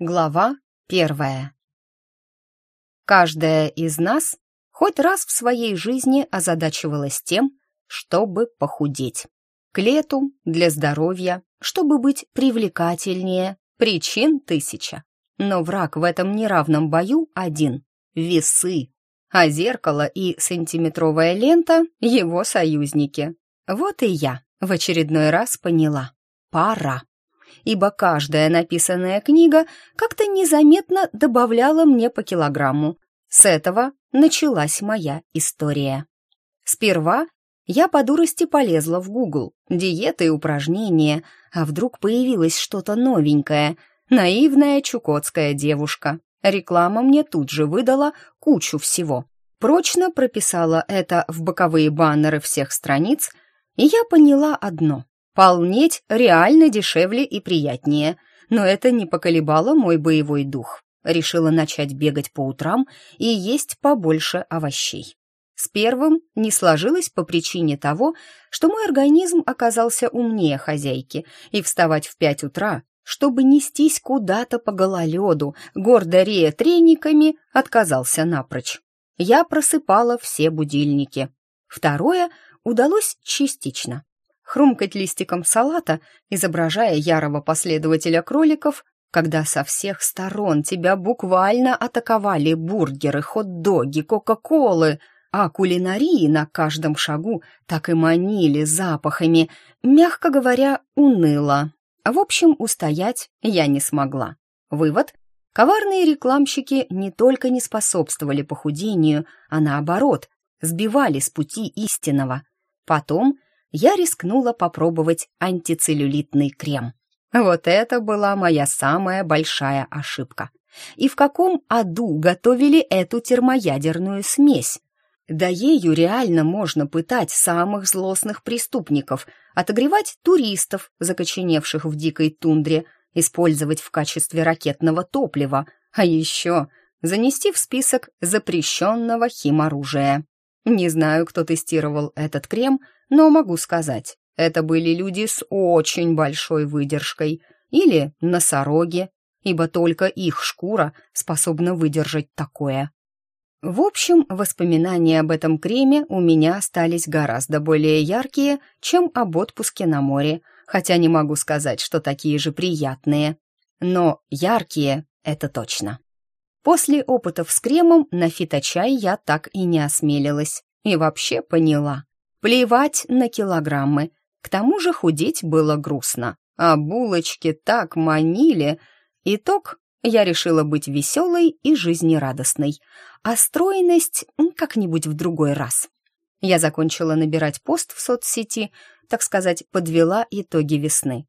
Глава первая. Каждая из нас хоть раз в своей жизни озадачивалась тем, чтобы похудеть. К лету, для здоровья, чтобы быть привлекательнее, причин тысяча. Но враг в этом неравном бою один — весы, а зеркало и сантиметровая лента — его союзники. Вот и я в очередной раз поняла — пора ибо каждая написанная книга как-то незаметно добавляла мне по килограмму. С этого началась моя история. Сперва я по дурости полезла в Google, диеты и упражнения, а вдруг появилось что-то новенькое, наивная чукотская девушка. Реклама мне тут же выдала кучу всего. Прочно прописала это в боковые баннеры всех страниц, и я поняла одно. Полнеть реально дешевле и приятнее, но это не поколебало мой боевой дух. Решила начать бегать по утрам и есть побольше овощей. С первым не сложилось по причине того, что мой организм оказался умнее хозяйки, и вставать в пять утра, чтобы нестись куда-то по гололеду, гордо рея трениками, отказался напрочь. Я просыпала все будильники. Второе удалось частично хрумкать листиком салата, изображая ярого последователя кроликов, когда со всех сторон тебя буквально атаковали бургеры, хот-доги, кока-колы, а кулинарии на каждом шагу так и манили запахами, мягко говоря, уныло. В общем, устоять я не смогла. Вывод — коварные рекламщики не только не способствовали похудению, а наоборот, сбивали с пути истинного. Потом я рискнула попробовать антицеллюлитный крем. Вот это была моя самая большая ошибка. И в каком аду готовили эту термоядерную смесь? Да ею реально можно пытать самых злостных преступников, отогревать туристов, закоченевших в дикой тундре, использовать в качестве ракетного топлива, а еще занести в список запрещенного химоружия. Не знаю, кто тестировал этот крем, но могу сказать, это были люди с очень большой выдержкой или носороги, ибо только их шкура способна выдержать такое. В общем, воспоминания об этом креме у меня остались гораздо более яркие, чем об отпуске на море, хотя не могу сказать, что такие же приятные. Но яркие — это точно. После опытов с кремом на фиточай я так и не осмелилась. И вообще поняла. Плевать на килограммы. К тому же худеть было грустно. А булочки так манили. Итог я решила быть веселой и жизнерадостной, а стройность как-нибудь в другой раз. Я закончила набирать пост в соцсети, так сказать, подвела итоги весны.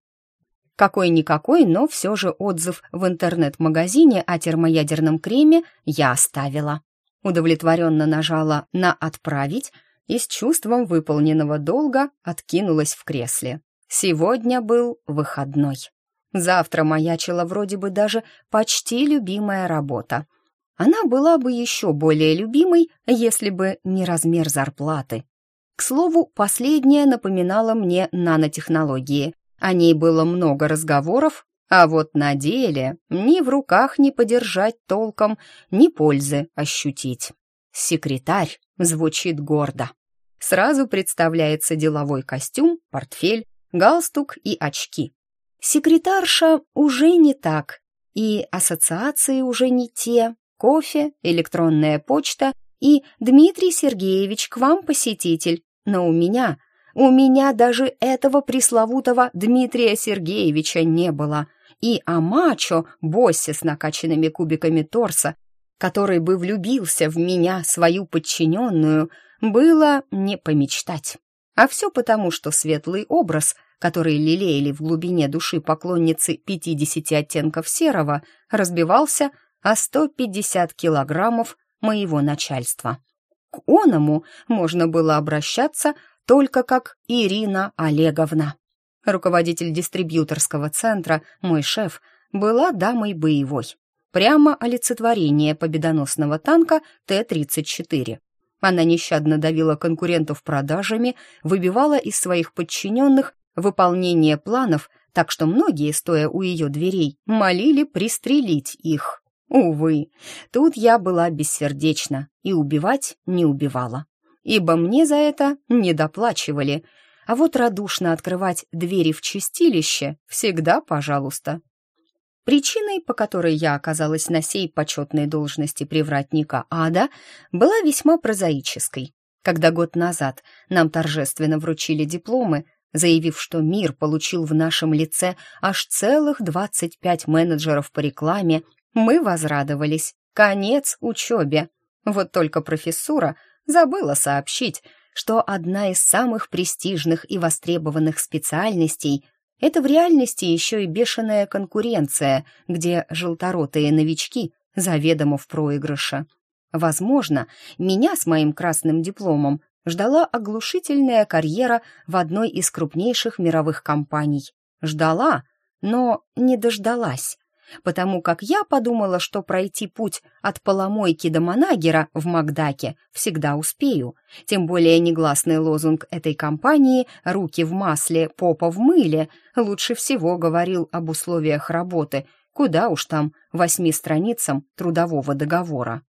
Какой-никакой, но все же отзыв в интернет-магазине о термоядерном креме я оставила. Удовлетворенно нажала на «Отправить» и с чувством выполненного долга откинулась в кресле. Сегодня был выходной. Завтра маячила вроде бы даже почти любимая работа. Она была бы еще более любимой, если бы не размер зарплаты. К слову, последняя напоминала мне нанотехнологии. О ней было много разговоров, а вот на деле ни в руках не подержать толком, ни пользы ощутить. Секретарь звучит гордо. Сразу представляется деловой костюм, портфель, галстук и очки. Секретарша уже не так, и ассоциации уже не те. Кофе, электронная почта и «Дмитрий Сергеевич, к вам посетитель». Но у меня, у меня даже этого пресловутого Дмитрия Сергеевича не было. И о мачо, боссе с накачанными кубиками торса, который бы влюбился в меня, свою подчиненную, было не помечтать. А все потому, что светлый образ, который лелеяли в глубине души поклонницы 50 оттенков серого, разбивался о 150 килограммов моего начальства. К оному можно было обращаться только как Ирина Олеговна. Руководитель дистрибьюторского центра, мой шеф, была дамой боевой. Прямо олицетворение победоносного танка Т-34. Она нещадно давила конкурентов продажами, выбивала из своих подчиненных выполнение планов так что многие, стоя у ее дверей, молили пристрелить их. Увы, тут я была бессердечна и убивать не убивала, ибо мне за это не доплачивали, а вот радушно открывать двери в чистилище всегда пожалуйста. Причиной, по которой я оказалась на сей почетной должности привратника ада, была весьма прозаической. Когда год назад нам торжественно вручили дипломы, заявив, что мир получил в нашем лице аж целых 25 менеджеров по рекламе, мы возрадовались. Конец учебе. Вот только профессура забыла сообщить, что одна из самых престижных и востребованных специальностей — это в реальности еще и бешеная конкуренция, где желторотые новички заведомо в проигрыше. Возможно, меня с моим красным дипломом ждала оглушительная карьера в одной из крупнейших мировых компаний. Ждала, но не дождалась потому как я подумала, что пройти путь от Поломойки до Манагера в Макдаке всегда успею. Тем более негласный лозунг этой компании «Руки в масле, попа в мыле» лучше всего говорил об условиях работы, куда уж там восьми страницам трудового договора.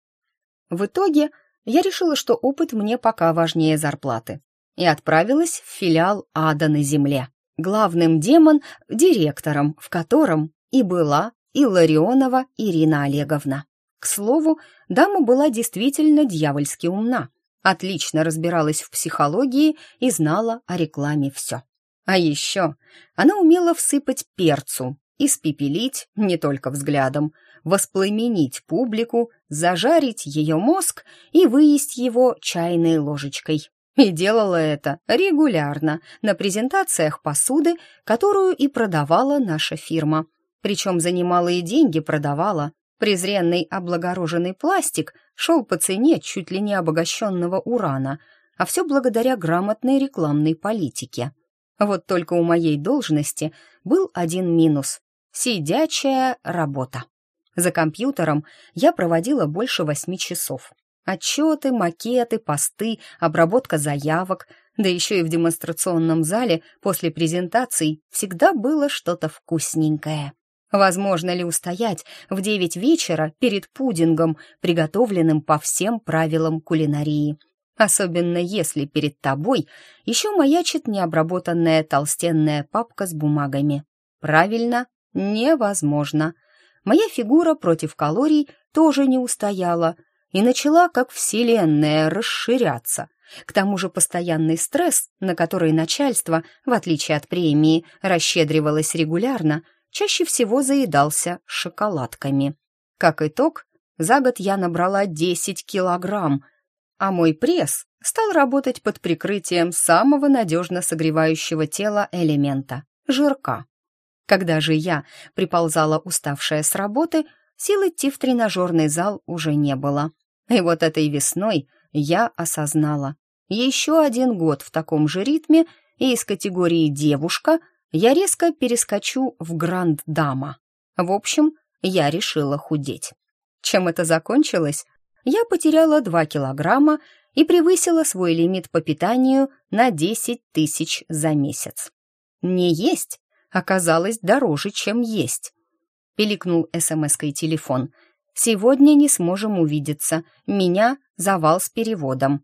В итоге я решила, что опыт мне пока важнее зарплаты, и отправилась в филиал «Ада на земле», главным демон — директором, в котором и была и Ларионова Ирина Олеговна. К слову, дама была действительно дьявольски умна, отлично разбиралась в психологии и знала о рекламе все. А еще она умела всыпать перцу, испепелить не только взглядом, воспламенить публику, зажарить ее мозг и выесть его чайной ложечкой. И делала это регулярно на презентациях посуды, которую и продавала наша фирма причем за немалые деньги продавала. Презренный облагороженный пластик шел по цене чуть ли не обогащенного урана, а все благодаря грамотной рекламной политике. Вот только у моей должности был один минус — сидячая работа. За компьютером я проводила больше восьми часов. Отчеты, макеты, посты, обработка заявок, да еще и в демонстрационном зале после презентаций всегда было что-то вкусненькое. Возможно ли устоять в девять вечера перед пудингом, приготовленным по всем правилам кулинарии? Особенно если перед тобой еще маячит необработанная толстенная папка с бумагами. Правильно, невозможно. Моя фигура против калорий тоже не устояла и начала, как вселенная, расширяться. К тому же постоянный стресс, на который начальство, в отличие от премии, расщедривалось регулярно, чаще всего заедался шоколадками. Как итог, за год я набрала 10 килограмм, а мой пресс стал работать под прикрытием самого надежно согревающего тела элемента — жирка. Когда же я приползала уставшая с работы, сил идти в тренажерный зал уже не было. И вот этой весной я осознала. Еще один год в таком же ритме и из категории «девушка» я резко перескочу в гранд-дама. В общем, я решила худеть. Чем это закончилось? Я потеряла 2 килограмма и превысила свой лимит по питанию на 10 тысяч за месяц. Не есть оказалось дороже, чем есть. Пиликнул смс-кой телефон. «Сегодня не сможем увидеться. Меня завал с переводом».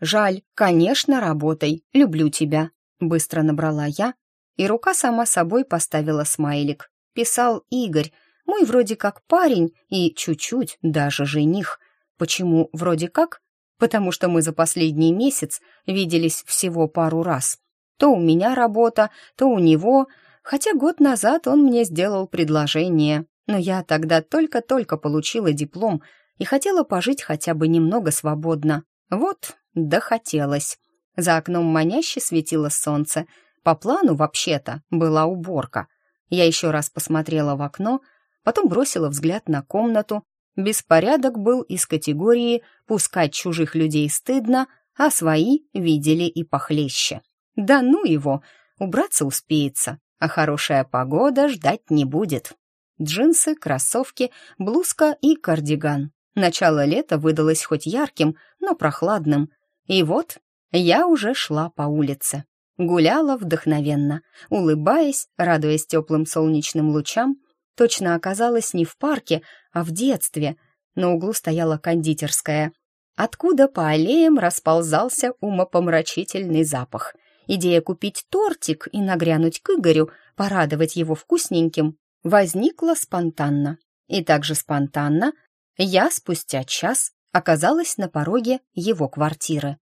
«Жаль, конечно, работай. Люблю тебя», — быстро набрала я и рука сама собой поставила смайлик. Писал Игорь, мой вроде как парень и чуть-чуть даже жених. Почему вроде как? Потому что мы за последний месяц виделись всего пару раз. То у меня работа, то у него, хотя год назад он мне сделал предложение, но я тогда только-только получила диплом и хотела пожить хотя бы немного свободно. Вот, да хотелось. За окном маняще светило солнце — по плану, вообще-то, была уборка. Я еще раз посмотрела в окно, потом бросила взгляд на комнату. Беспорядок был из категории «пускать чужих людей стыдно», а свои видели и похлеще. Да ну его, убраться успеется, а хорошая погода ждать не будет. Джинсы, кроссовки, блузка и кардиган. Начало лета выдалось хоть ярким, но прохладным. И вот я уже шла по улице. Гуляла вдохновенно, улыбаясь, радуясь теплым солнечным лучам, точно оказалась не в парке, а в детстве. На углу стояла кондитерская, откуда по аллеям расползался умопомрачительный запах. Идея купить тортик и нагрянуть к Игорю, порадовать его вкусненьким, возникла спонтанно. И также спонтанно я спустя час оказалась на пороге его квартиры.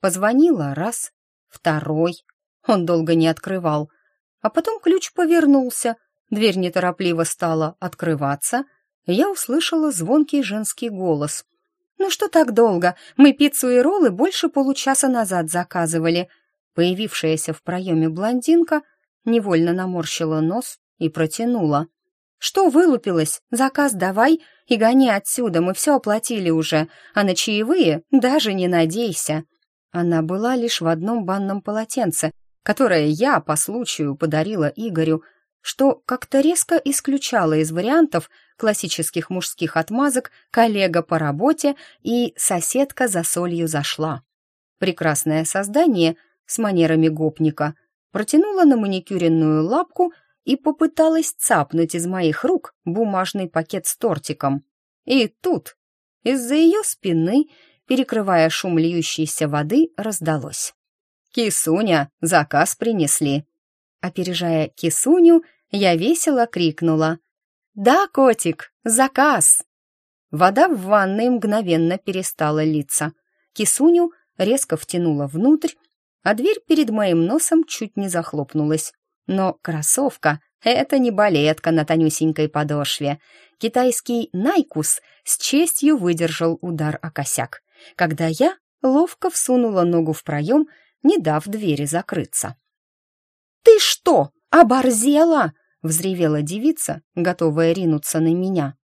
Позвонила раз, второй. Он долго не открывал. А потом ключ повернулся, дверь неторопливо стала открываться. Я услышала звонкий женский голос. «Ну что так долго? Мы пиццу и роллы больше получаса назад заказывали». Появившаяся в проеме блондинка невольно наморщила нос и протянула. «Что вылупилось? Заказ давай и гони отсюда, мы все оплатили уже, а на чаевые даже не надейся». Она была лишь в одном банном полотенце, которое я по случаю подарила Игорю, что как-то резко исключало из вариантов классических мужских отмазок коллега по работе и соседка за солью зашла. Прекрасное создание с манерами гопника протянула на маникюренную лапку и попыталась цапнуть из моих рук бумажный пакет с тортиком. И тут из-за ее спины, перекрывая шум льющейся воды, раздалось. «Кисуня, заказ принесли!» Опережая кисуню, я весело крикнула. «Да, котик, заказ!» Вода в ванной мгновенно перестала литься. Кисуню резко втянула внутрь, а дверь перед моим носом чуть не захлопнулась. Но кроссовка — это не балетка на тонюсенькой подошве. Китайский «Найкус» с честью выдержал удар о косяк, когда я ловко всунула ногу в проем, не дав двери закрыться. «Ты что, оборзела?» — взревела девица, готовая ринуться на меня.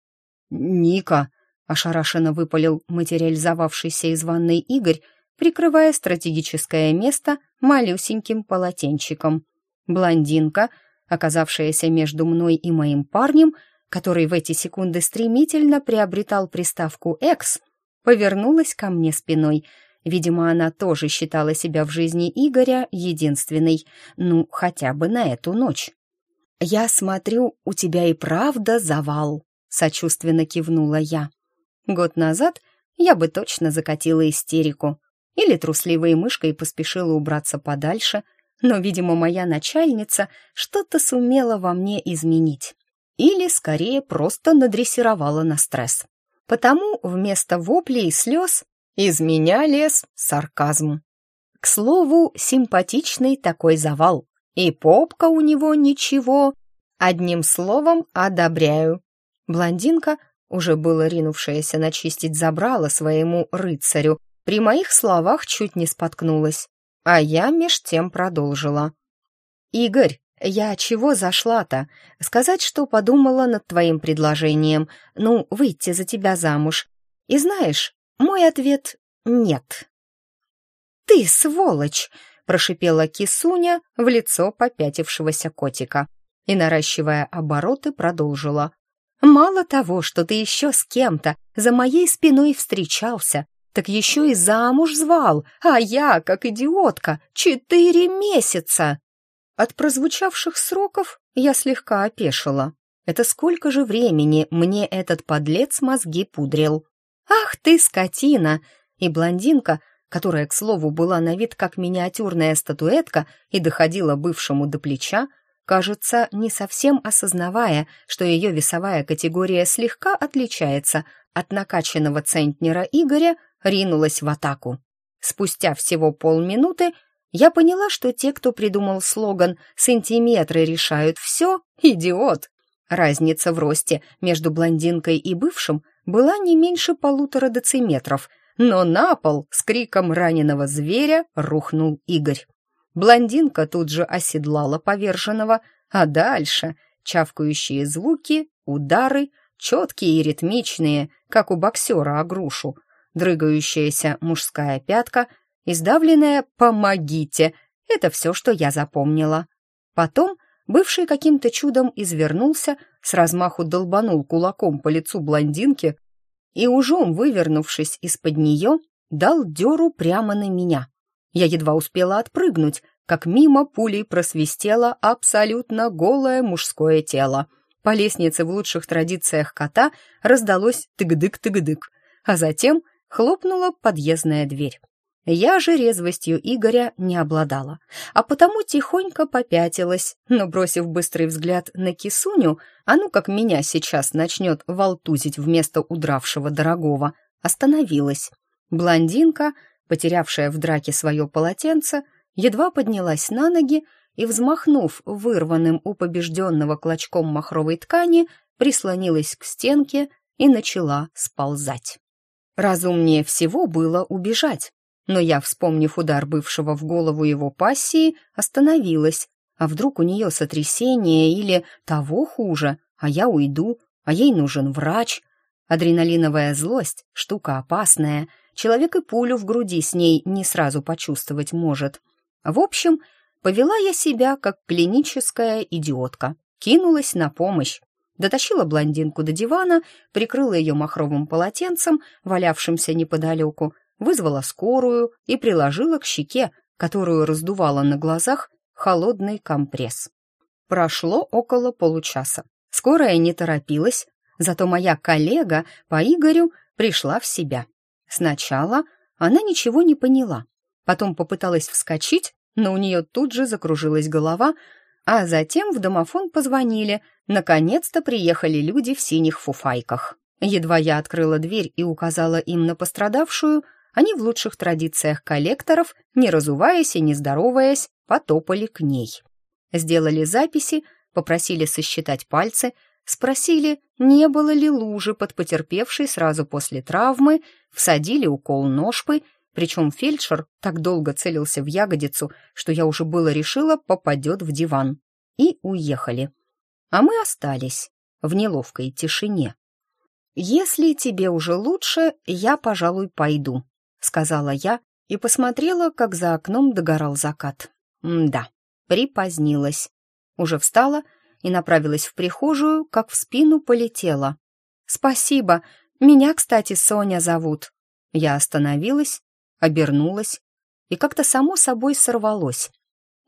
«Ника!» — ошарашенно выпалил материализовавшийся из ванной Игорь, прикрывая стратегическое место малюсеньким полотенчиком. Блондинка, оказавшаяся между мной и моим парнем, который в эти секунды стремительно приобретал приставку «экс», повернулась ко мне спиной. Видимо, она тоже считала себя в жизни Игоря единственной, ну, хотя бы на эту ночь. «Я смотрю, у тебя и правда завал», — сочувственно кивнула я. Год назад я бы точно закатила истерику. Или трусливой мышкой поспешила убраться подальше — но, видимо, моя начальница что-то сумела во мне изменить. Или, скорее, просто надрессировала на стресс. Потому вместо воплей и слез из меня лез сарказм. К слову, симпатичный такой завал. И попка у него ничего. Одним словом, одобряю. Блондинка, уже было ринувшаяся начистить забрала своему рыцарю, при моих словах чуть не споткнулась. А я меж тем продолжила. «Игорь, я чего зашла-то? Сказать, что подумала над твоим предложением, ну, выйти за тебя замуж. И знаешь, мой ответ — нет». «Ты сволочь!» — прошипела кисуня в лицо попятившегося котика и, наращивая обороты, продолжила. «Мало того, что ты еще с кем-то за моей спиной встречался, так еще и замуж звал, а я, как идиотка, четыре месяца. От прозвучавших сроков я слегка опешила. Это сколько же времени мне этот подлец мозги пудрил? Ах ты, скотина! И блондинка, которая, к слову, была на вид как миниатюрная статуэтка и доходила бывшему до плеча, кажется, не совсем осознавая, что ее весовая категория слегка отличается от накачанного центнера Игоря, ринулась в атаку. Спустя всего полминуты я поняла, что те, кто придумал слоган «Сантиметры решают все», идиот. Разница в росте между блондинкой и бывшим была не меньше полутора дециметров, но на пол с криком раненого зверя рухнул Игорь. Блондинка тут же оседлала поверженного, а дальше чавкающие звуки, удары, четкие и ритмичные, как у боксера о грушу, дрыгающаяся мужская пятка, издавленная «помогите» — это все, что я запомнила. Потом бывший каким-то чудом извернулся, с размаху долбанул кулаком по лицу блондинки и, ужом вывернувшись из-под нее, дал дёру прямо на меня. Я едва успела отпрыгнуть, как мимо пулей просвистело абсолютно голое мужское тело. По лестнице в лучших традициях кота раздалось тыгдык-тыгдык, а затем хлопнула подъездная дверь. Я же резвостью Игоря не обладала, а потому тихонько попятилась, но, бросив быстрый взгляд на кисуню, а ну как меня сейчас начнет волтузить вместо удравшего дорогого, остановилась. Блондинка, потерявшая в драке свое полотенце, едва поднялась на ноги и, взмахнув вырванным у побежденного клочком махровой ткани, прислонилась к стенке и начала сползать. Разумнее всего было убежать, но я, вспомнив удар бывшего в голову его пассии, остановилась. А вдруг у нее сотрясение или того хуже, а я уйду, а ей нужен врач? Адреналиновая злость — штука опасная. Человек и пулю в груди с ней не сразу почувствовать может. В общем, повела я себя как клиническая идиотка. Кинулась на помощь. Дотащила блондинку до дивана, прикрыла ее махровым полотенцем, валявшимся неподалеку, вызвала скорую и приложила к щеке, которую раздувала на глазах, холодный компресс. Прошло около получаса. Скорая не торопилась, зато моя коллега по Игорю пришла в себя. Сначала она ничего не поняла, потом попыталась вскочить, но у нее тут же закружилась голова, а затем в домофон позвонили. Наконец-то приехали люди в синих фуфайках. Едва я открыла дверь и указала им на пострадавшую, они в лучших традициях коллекторов, не разуваясь и не здороваясь, потопали к ней. Сделали записи, попросили сосчитать пальцы, спросили, не было ли лужи под потерпевшей сразу после травмы, всадили укол ножпы, причем фельдшер так долго целился в ягодицу, что я уже было решила, попадет в диван. И уехали. А мы остались в неловкой тишине. «Если тебе уже лучше, я, пожалуй, пойду», — сказала я и посмотрела, как за окном догорал закат. да, припозднилась. Уже встала и направилась в прихожую, как в спину полетела. «Спасибо. Меня, кстати, Соня зовут». Я остановилась, обернулась и как-то само собой сорвалось.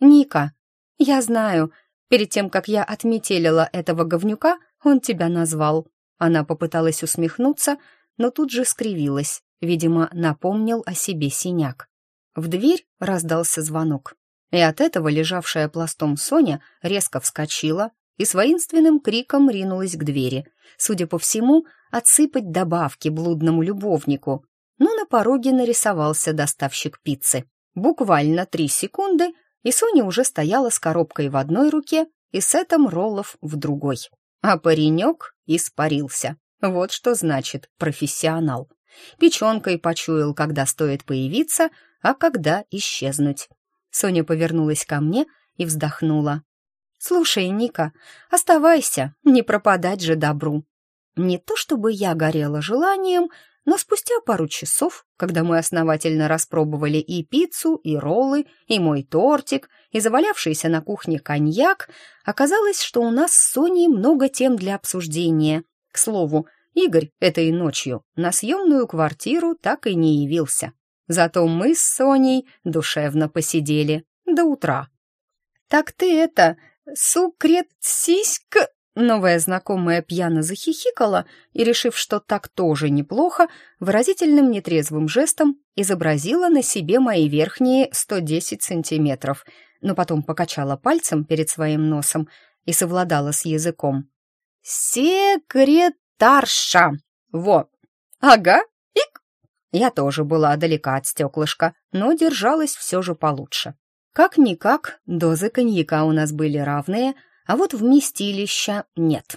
«Ника, я знаю, перед тем, как я отметелила этого говнюка, он тебя назвал». Она попыталась усмехнуться, но тут же скривилась. Видимо, напомнил о себе синяк. В дверь раздался звонок. И от этого лежавшая пластом Соня резко вскочила и с воинственным криком ринулась к двери. Судя по всему, отсыпать добавки блудному любовнику. Но на пороге нарисовался доставщик пиццы. Буквально три секунды, и Соня уже стояла с коробкой в одной руке и сетом роллов в другой. А паренек испарился. Вот что значит профессионал печенкой почуял, когда стоит появиться, а когда исчезнуть. Соня повернулась ко мне и вздохнула. «Слушай, Ника, оставайся, не пропадать же добру». Не то чтобы я горела желанием, но спустя пару часов, когда мы основательно распробовали и пиццу, и роллы, и мой тортик, и завалявшийся на кухне коньяк, оказалось, что у нас с Соней много тем для обсуждения. К слову, Игорь этой ночью на съемную квартиру так и не явился. Зато мы с Соней душевно посидели до утра. «Так ты это, сукрет-сиська...» Новая знакомая пьяно захихикала и, решив, что так тоже неплохо, выразительным нетрезвым жестом изобразила на себе мои верхние 110 сантиметров, но потом покачала пальцем перед своим носом и совладала с языком. «Секрет Тарша! Во! Ага, ик!» Я тоже была далека от стеклышка, но держалась все же получше. Как-никак, дозы коньяка у нас были равные, а вот вместилища нет.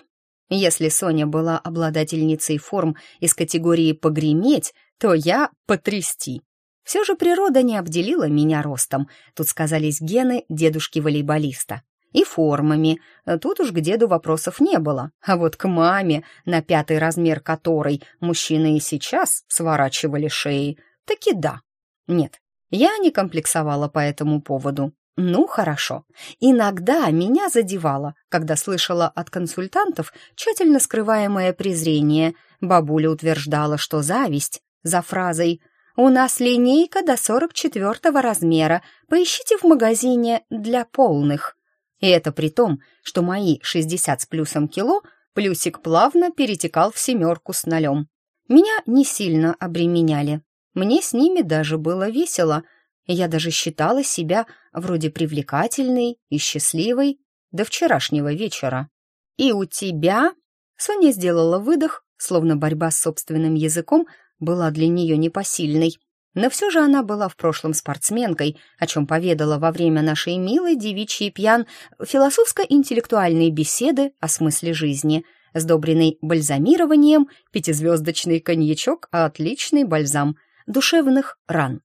Если Соня была обладательницей форм из категории «погреметь», то я «потрясти». Все же природа не обделила меня ростом. Тут сказались гены дедушки-волейболиста и формами. Тут уж к деду вопросов не было. А вот к маме, на пятый размер которой мужчины и сейчас сворачивали шеи, таки да. Нет, я не комплексовала по этому поводу. Ну, хорошо. Иногда меня задевало, когда слышала от консультантов тщательно скрываемое презрение. Бабуля утверждала, что зависть за фразой У нас линейка до 44 размера. Поищите в магазине для полных». И это при том, что мои 60 с плюсом кило плюсик плавно перетекал в семерку с нолем. Меня не сильно обременяли. Мне с ними даже было весело. Я даже считала себя вроде привлекательной и счастливой до вчерашнего вечера. «И у тебя?» Соня сделала выдох, словно борьба с собственным языком была для нее непосильной. Но все же она была в прошлом спортсменкой, о чем поведала во время нашей милой девичьей пьян философско-интеллектуальной беседы о смысле жизни, сдобренной бальзамированием, пятизвездочный коньячок, а отличный бальзам, душевных ран.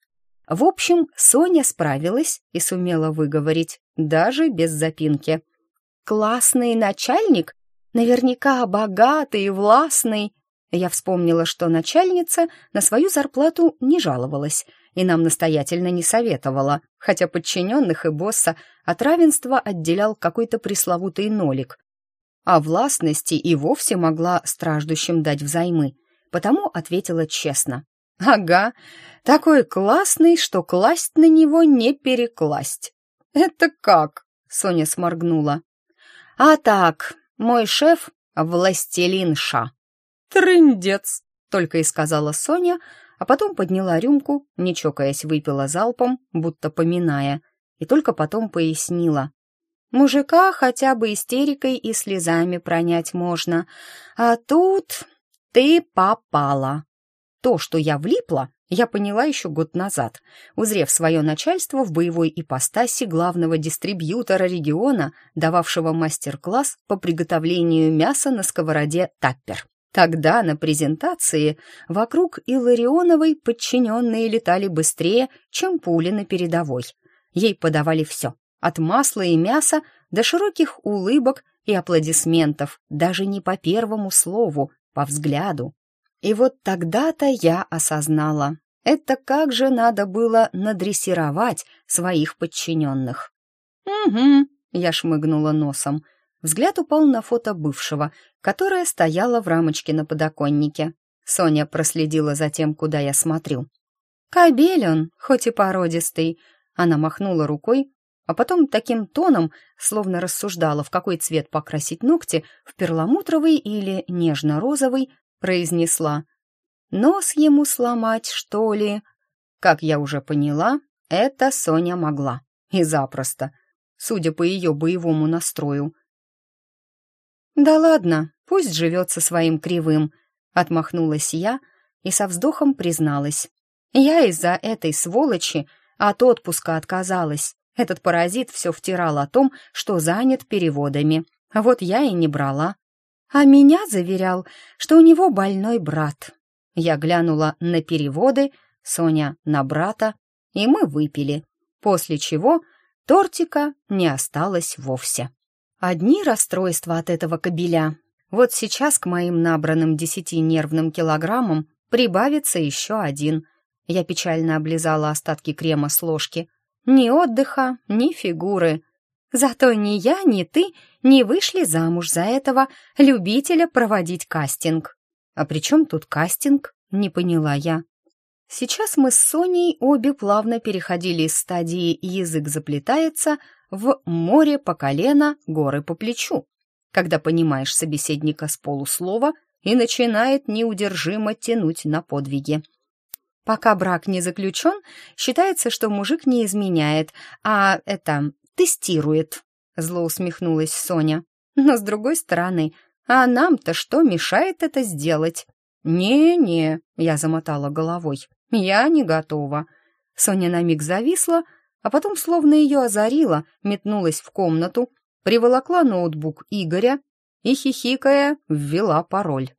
В общем, Соня справилась и сумела выговорить, даже без запинки. «Классный начальник? Наверняка богатый и властный!» Я вспомнила, что начальница на свою зарплату не жаловалась и нам настоятельно не советовала, хотя подчиненных и босса от равенства отделял какой-то пресловутый нолик. А властности и вовсе могла страждущим дать взаймы, потому ответила честно. «Ага, такой классный, что класть на него не перекласть». «Это как?» — Соня сморгнула. «А так, мой шеф — властелин Ша». «Трындец!» — только и сказала Соня, а потом подняла рюмку, не чокаясь, выпила залпом, будто поминая, и только потом пояснила. «Мужика хотя бы истерикой и слезами пронять можно, а тут ты попала». То, что я влипла, я поняла еще год назад, узрев свое начальство в боевой ипостаси главного дистрибьютора региона, дававшего мастер-класс по приготовлению мяса на сковороде «Таппер». Тогда на презентации вокруг Илларионовой подчиненные летали быстрее, чем пули на передовой. Ей подавали все, от масла и мяса до широких улыбок и аплодисментов, даже не по первому слову, по взгляду. И вот тогда-то я осознала, это как же надо было надрессировать своих подчиненных. «Угу», — я шмыгнула носом, — Взгляд упал на фото бывшего, которое стояло в рамочке на подоконнике. Соня проследила за тем, куда я смотрю. «Кобель он, хоть и породистый», — она махнула рукой, а потом таким тоном, словно рассуждала, в какой цвет покрасить ногти, в перламутровый или нежно-розовый, произнесла. «Нос ему сломать, что ли?» Как я уже поняла, это Соня могла. И запросто, судя по ее боевому настрою. «Да ладно, пусть живет со своим кривым», — отмахнулась я и со вздохом призналась. «Я из-за этой сволочи от отпуска отказалась. Этот паразит все втирал о том, что занят переводами. Вот я и не брала. А меня заверял, что у него больной брат. Я глянула на переводы, Соня на брата, и мы выпили, после чего тортика не осталось вовсе. Одни расстройства от этого кобеля. Вот сейчас к моим набранным десяти нервным килограммам прибавится еще один. Я печально облизала остатки крема с ложки. Ни отдыха, ни фигуры. Зато ни я, ни ты не вышли замуж за этого любителя проводить кастинг. А при чем тут кастинг? Не поняла я. Сейчас мы с Соней обе плавно переходили из стадии «язык заплетается» в море по колено, горы по плечу, когда понимаешь собеседника с полуслова и начинает неудержимо тянуть на подвиги. Пока брак не заключен, считается, что мужик не изменяет, а это тестирует, зло усмехнулась Соня. Но с другой стороны, а нам-то что мешает это сделать? «Не-не», — я замотала головой, — «я не готова». Соня на миг зависла, а потом, словно ее озарило, метнулась в комнату, приволокла ноутбук Игоря и, хихикая, ввела пароль.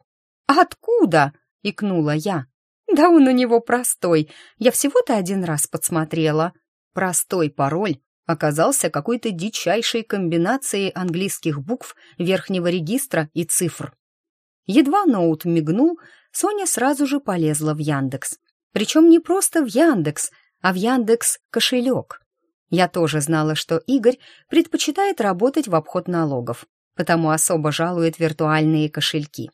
«Откуда?» — икнула я. «Да он у него простой. Я всего-то один раз подсмотрела». Простой пароль оказался какой-то дичайшей комбинацией английских букв верхнего регистра и цифр. Едва ноут мигнул, Соня сразу же полезла в Яндекс. Причем не просто в Яндекс, а в Яндекс кошелек. Я тоже знала, что Игорь предпочитает работать в обход налогов, потому особо жалует виртуальные кошельки.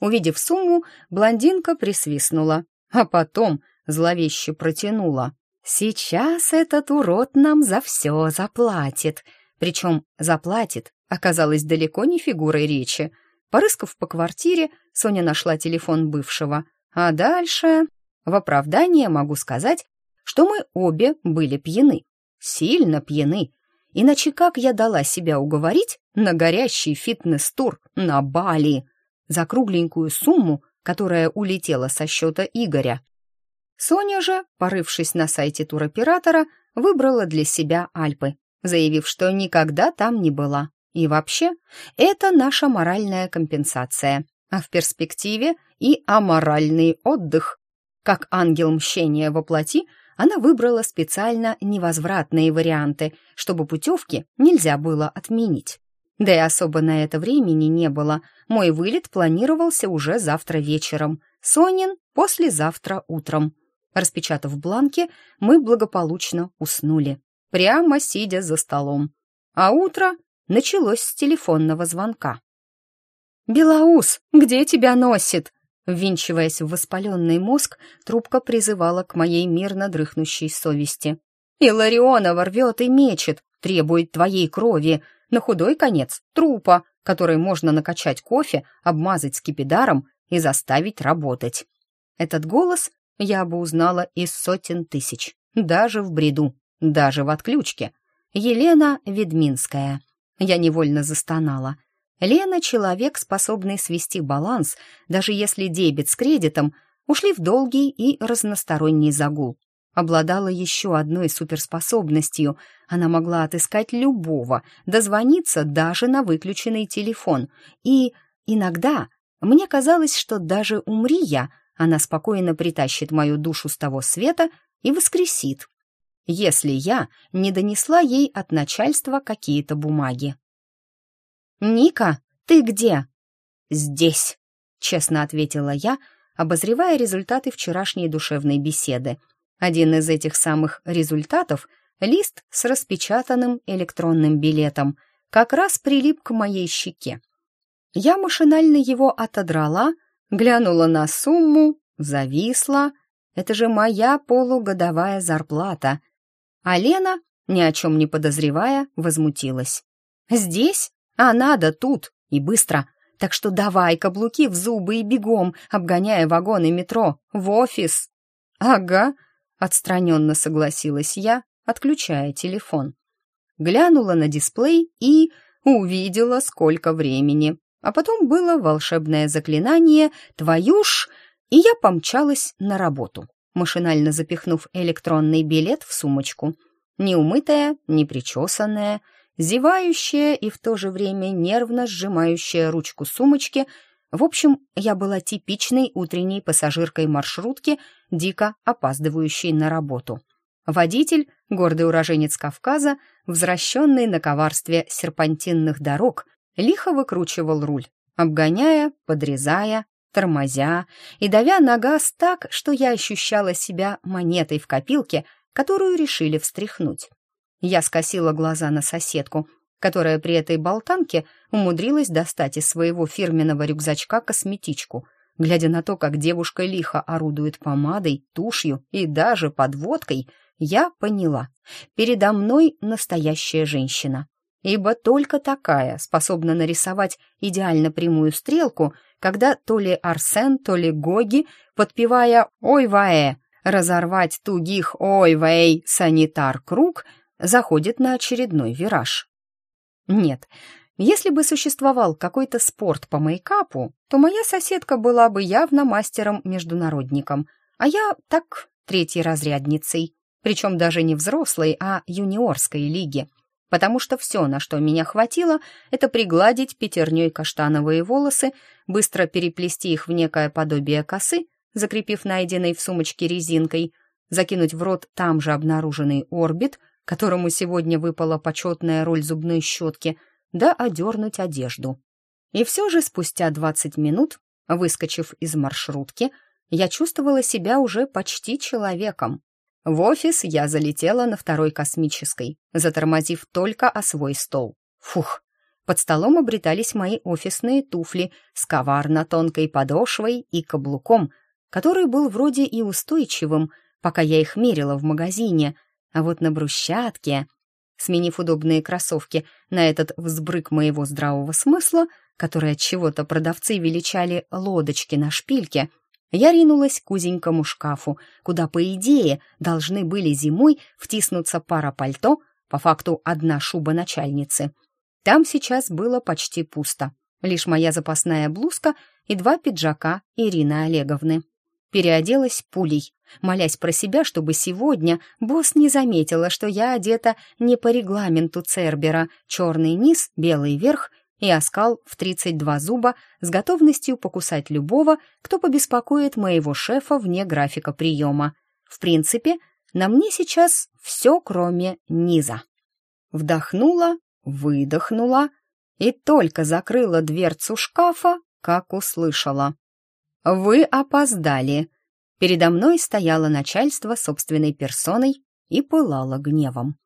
Увидев сумму, блондинка присвистнула, а потом зловеще протянула. «Сейчас этот урод нам за все заплатит». Причем «заплатит» оказалось далеко не фигурой речи. Порыскав по квартире, Соня нашла телефон бывшего. А дальше... В оправдание могу сказать, что мы обе были пьяны. Сильно пьяны. Иначе как я дала себя уговорить на горящий фитнес-тур на Бали за кругленькую сумму, которая улетела со счета Игоря? Соня же, порывшись на сайте туроператора, выбрала для себя Альпы, заявив, что никогда там не была. И вообще, это наша моральная компенсация, а в перспективе и аморальный отдых. Как ангел мщения во плоти, она выбрала специально невозвратные варианты, чтобы путевки нельзя было отменить. Да и особо на это времени не было. Мой вылет планировался уже завтра вечером, Сонин — послезавтра утром. Распечатав бланки, мы благополучно уснули, прямо сидя за столом. А утро началось с телефонного звонка. «Белоус, где тебя носит?» Ввинчиваясь в воспаленный мозг, трубка призывала к моей мирно дрыхнущей совести. «Иларионова рвет и мечет, требует твоей крови, на худой конец — трупа, который можно накачать кофе, обмазать скипидаром и заставить работать». Этот голос я бы узнала из сотен тысяч, даже в бреду, даже в отключке. Елена Ведминская. Я невольно застонала. Лена — человек, способный свести баланс, даже если дебет с кредитом ушли в долгий и разносторонний загул. Обладала еще одной суперспособностью. Она могла отыскать любого, дозвониться даже на выключенный телефон. И иногда мне казалось, что даже умри я, она спокойно притащит мою душу с того света и воскресит, если я не донесла ей от начальства какие-то бумаги. «Ника, ты где?» «Здесь», — честно ответила я, обозревая результаты вчерашней душевной беседы. Один из этих самых результатов — лист с распечатанным электронным билетом, как раз прилип к моей щеке. Я машинально его отодрала, глянула на сумму, зависла. Это же моя полугодовая зарплата. А Лена, ни о чем не подозревая, возмутилась. «Здесь? А надо тут, и быстро. Так что давай каблуки в зубы и бегом, обгоняя вагоны метро, в офис». «Ага», — отстраненно согласилась я, отключая телефон. Глянула на дисплей и увидела, сколько времени. А потом было волшебное заклинание «Твою ж!» и я помчалась на работу, машинально запихнув электронный билет в сумочку. Неумытая, непричесанная, зевающая и в то же время нервно сжимающая ручку сумочки. В общем, я была типичной утренней пассажиркой маршрутки, дико опаздывающей на работу. Водитель, гордый уроженец Кавказа, возвращенный на коварстве серпантинных дорог, лихо выкручивал руль, обгоняя, подрезая, тормозя и давя на газ так, что я ощущала себя монетой в копилке, которую решили встряхнуть. Я скосила глаза на соседку, которая при этой болтанке умудрилась достать из своего фирменного рюкзачка косметичку. Глядя на то, как девушка лихо орудует помадой, тушью и даже подводкой, я поняла, передо мной настоящая женщина ибо только такая способна нарисовать идеально прямую стрелку, когда то ли Арсен, то ли Гоги, подпевая «Ой, вае!», разорвать тугих «Ой, вей!» санитар-круг, заходит на очередной вираж. Нет, если бы существовал какой-то спорт по мейкапу, то моя соседка была бы явно мастером-международником, а я так третьей разрядницей, причем даже не взрослой, а юниорской лиги — потому что все, на что меня хватило, это пригладить пятерней каштановые волосы, быстро переплести их в некое подобие косы, закрепив найденной в сумочке резинкой, закинуть в рот там же обнаруженный орбит, которому сегодня выпала почетная роль зубной щетки, да одернуть одежду. И все же спустя 20 минут, выскочив из маршрутки, я чувствовала себя уже почти человеком. В офис я залетела на второй космической, затормозив только о свой стол. Фух! Под столом обретались мои офисные туфли с коварно тонкой подошвой и каблуком, который был вроде и устойчивым, пока я их мерила в магазине, а вот на брусчатке, сменив удобные кроссовки на этот взбрык моего здравого смысла, который от чего-то продавцы величали лодочки на шпильке, я ринулась к узенькому шкафу, куда, по идее, должны были зимой втиснуться пара пальто, по факту одна шуба начальницы. Там сейчас было почти пусто. Лишь моя запасная блузка и два пиджака Ирины Олеговны. Переоделась пулей, молясь про себя, чтобы сегодня босс не заметила, что я одета не по регламенту Цербера, черный низ, белый верх и оскал в 32 зуба с готовностью покусать любого, кто побеспокоит моего шефа вне графика приема. В принципе, на мне сейчас все, кроме низа. Вдохнула, выдохнула и только закрыла дверцу шкафа, как услышала. «Вы опоздали!» Передо мной стояло начальство собственной персоной и пылало гневом.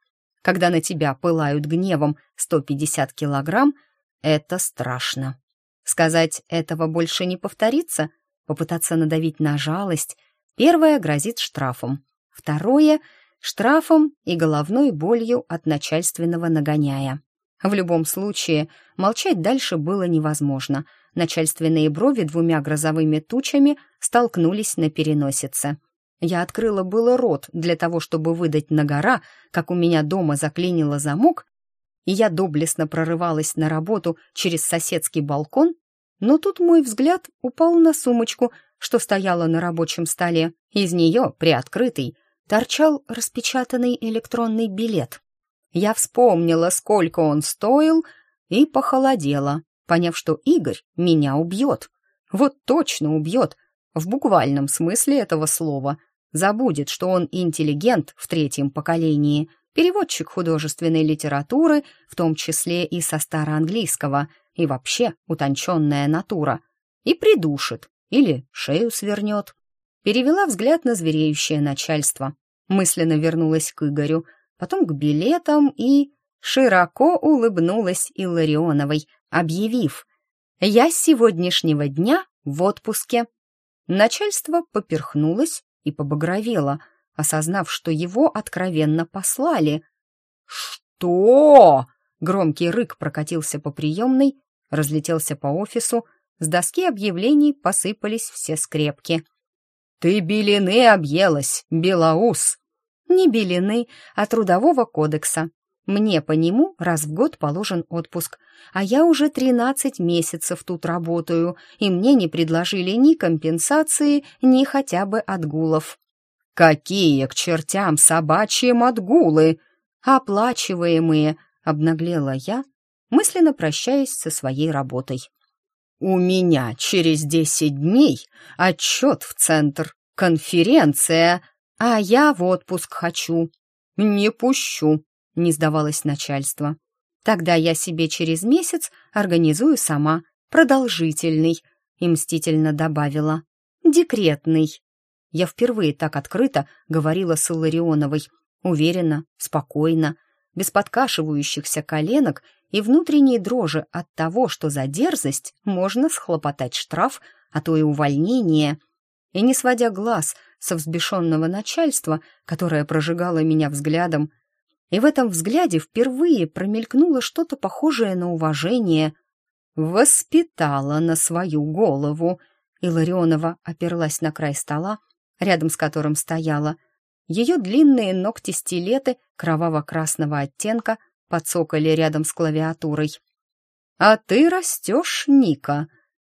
Когда на тебя пылают гневом 150 килограмм, это страшно. Сказать «этого больше не повторится», попытаться надавить на жалость, первое грозит штрафом, второе — штрафом и головной болью от начальственного нагоняя. В любом случае, молчать дальше было невозможно. Начальственные брови двумя грозовыми тучами столкнулись на переносице. Я открыла было рот для того, чтобы выдать на гора, как у меня дома заклинило замок, и я доблестно прорывалась на работу через соседский балкон, но тут мой взгляд упал на сумочку, что стояла на рабочем столе. Из нее, приоткрытый, торчал распечатанный электронный билет. Я вспомнила, сколько он стоил, и похолодела, поняв, что Игорь меня убьет. Вот точно убьет, в буквальном смысле этого слова. Забудет, что он интеллигент в третьем поколении — переводчик художественной литературы, в том числе и со староанглийского, и вообще утонченная натура, и придушит или шею свернет. Перевела взгляд на звереющее начальство, мысленно вернулась к Игорю, потом к билетам и широко улыбнулась Илларионовой, объявив «Я с сегодняшнего дня в отпуске». Начальство поперхнулось и побагровело — осознав, что его откровенно послали. «Что?» Громкий рык прокатился по приемной, разлетелся по офису, с доски объявлений посыпались все скрепки. «Ты белины объелась, Белоус!» «Не белины, а трудового кодекса. Мне по нему раз в год положен отпуск, а я уже тринадцать месяцев тут работаю, и мне не предложили ни компенсации, ни хотя бы отгулов. «Какие к чертям собачьим отгулы!» «Оплачиваемые!» — обнаглела я, мысленно прощаясь со своей работой. «У меня через десять дней отчет в центр, конференция, а я в отпуск хочу». «Не пущу», — не сдавалось начальство. «Тогда я себе через месяц организую сама, продолжительный», — и мстительно добавила. «Декретный». Я впервые так открыто говорила с Илларионовой, уверенно, спокойно, без подкашивающихся коленок и внутренней дрожи от того, что за дерзость можно схлопотать штраф, а то и увольнение. И не сводя глаз со взбешенного начальства, которое прожигало меня взглядом, и в этом взгляде впервые промелькнуло что-то похожее на уважение. «Воспитала на свою голову!» Иларионова оперлась на край стола, рядом с которым стояла. Ее длинные ногти-стилеты кроваво-красного оттенка подсокали рядом с клавиатурой. «А ты растешь, Ника!»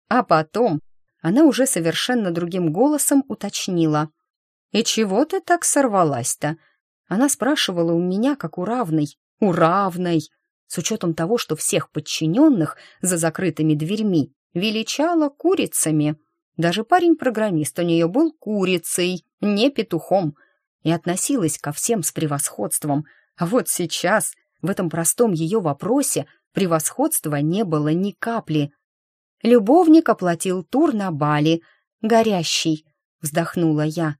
А потом она уже совершенно другим голосом уточнила. «И чего ты так сорвалась-то?» Она спрашивала у меня, как у равной. У равной! С учетом того, что всех подчиненных за закрытыми дверьми величала курицами — даже парень-программист у нее был курицей, не петухом, и относилась ко всем с превосходством. А вот сейчас, в этом простом ее вопросе, превосходства не было ни капли. Любовник оплатил тур на Бали. Горящий, вздохнула я.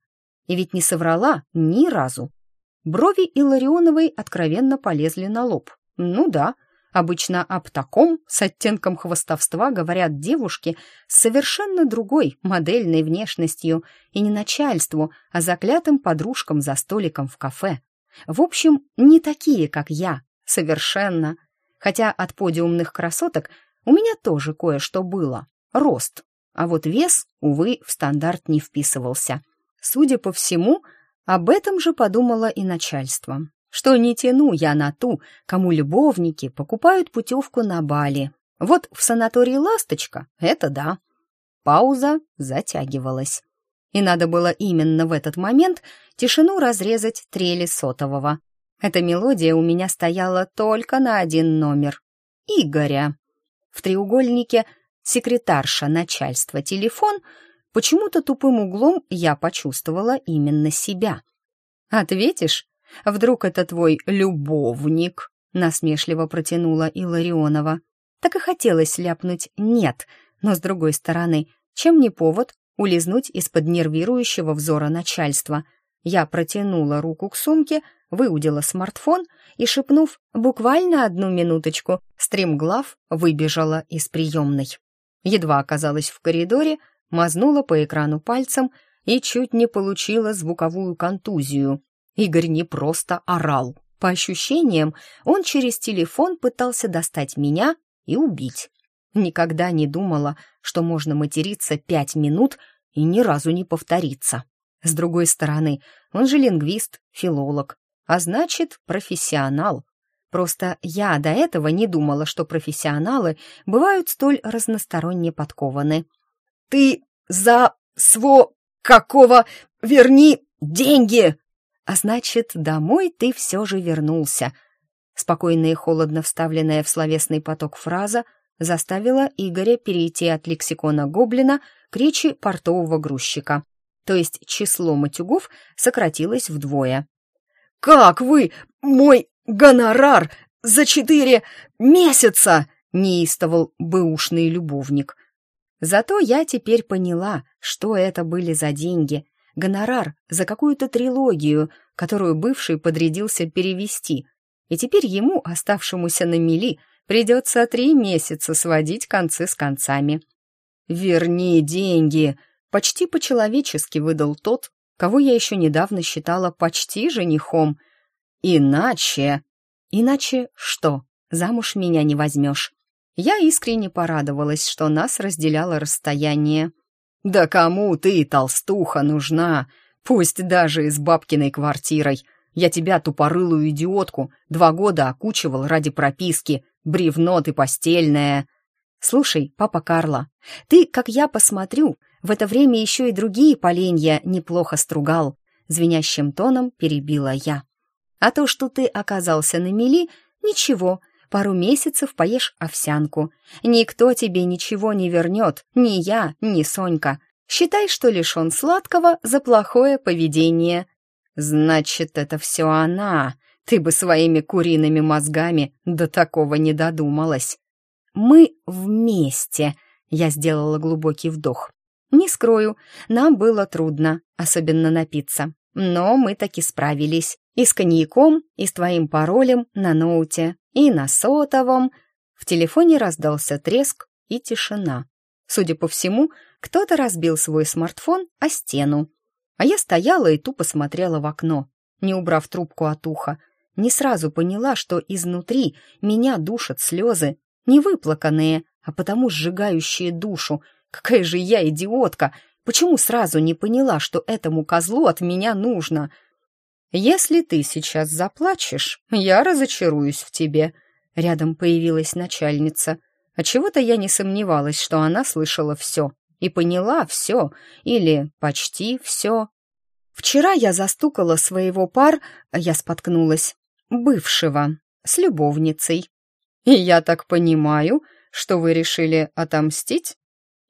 И ведь не соврала ни разу. Брови Илларионовой откровенно полезли на лоб. Ну да, Обычно об таком с оттенком хвостовства говорят девушки с совершенно другой модельной внешностью и не начальству, а заклятым подружкам за столиком в кафе. В общем, не такие, как я, совершенно. Хотя от подиумных красоток у меня тоже кое-что было. Рост. А вот вес, увы, в стандарт не вписывался. Судя по всему, об этом же подумало и начальство что не тяну я на ту, кому любовники покупают путевку на Бали. Вот в санатории «Ласточка» — это да. Пауза затягивалась. И надо было именно в этот момент тишину разрезать трели сотового. Эта мелодия у меня стояла только на один номер. Игоря. В треугольнике секретарша, начальство, телефон. Почему-то тупым углом я почувствовала именно себя. «Ответишь?» Вдруг это твой любовник?» — насмешливо протянула Иларионова. Так и хотелось ляпнуть «нет», но, с другой стороны, чем не повод улизнуть из-под нервирующего взора начальства? Я протянула руку к сумке, выудила смартфон и, шепнув буквально одну минуточку, стримглав выбежала из приемной. Едва оказалась в коридоре, мазнула по экрану пальцем и чуть не получила звуковую контузию. Игорь не просто орал. По ощущениям, он через телефон пытался достать меня и убить. Никогда не думала, что можно материться пять минут и ни разу не повториться. С другой стороны, он же лингвист, филолог, а значит, профессионал. Просто я до этого не думала, что профессионалы бывают столь разносторонне подкованы. «Ты за сво какого верни деньги!» А значит, домой ты все же вернулся. Спокойно и холодно вставленная в словесный поток фраза заставила Игоря перейти от лексикона гоблина к речи портового грузчика. То есть число матюгов сократилось вдвое. «Как вы, мой гонорар, за четыре месяца!» — неистовал бэушный любовник. Зато я теперь поняла, что это были за деньги, гонорар за какую-то трилогию, которую бывший подрядился перевести, и теперь ему, оставшемуся на мели, придется три месяца сводить концы с концами. «Верни деньги!» — почти по-человечески выдал тот, кого я еще недавно считала почти женихом. «Иначе...» «Иначе что? Замуж меня не возьмешь». Я искренне порадовалась, что нас разделяло расстояние. «Да кому ты, толстуха, нужна? Пусть даже и с бабкиной квартирой. Я тебя, тупорылую идиотку, два года окучивал ради прописки. Бревно ты постельное». «Слушай, папа Карла, ты, как я посмотрю, в это время еще и другие поленья неплохо стругал», звенящим тоном перебила я. «А то, что ты оказался на мели, ничего, пару месяцев поешь овсянку. Никто тебе ничего не вернет, ни я, ни Сонька. Считай, что лишен сладкого за плохое поведение». «Значит, это все она. Ты бы своими куриными мозгами до такого не додумалась». «Мы вместе», — я сделала глубокий вдох. «Не скрою, нам было трудно, особенно напиться. Но мы таки справились. И с коньяком, и с твоим паролем на ноуте, и на сотовом. В телефоне раздался треск и тишина. Судя по всему, кто-то разбил свой смартфон о стену. А я стояла и тупо смотрела в окно, не убрав трубку от уха. Не сразу поняла, что изнутри меня душат слезы, не выплаканные, а потому сжигающие душу. Какая же я идиотка! Почему сразу не поняла, что этому козлу от меня нужно? «Если ты сейчас заплачешь, я разочаруюсь в тебе», — рядом появилась начальница. А чего-то я не сомневалась, что она слышала все и поняла все, или почти все. Вчера я застукала своего пар, я споткнулась, бывшего, с любовницей. И я так понимаю, что вы решили отомстить?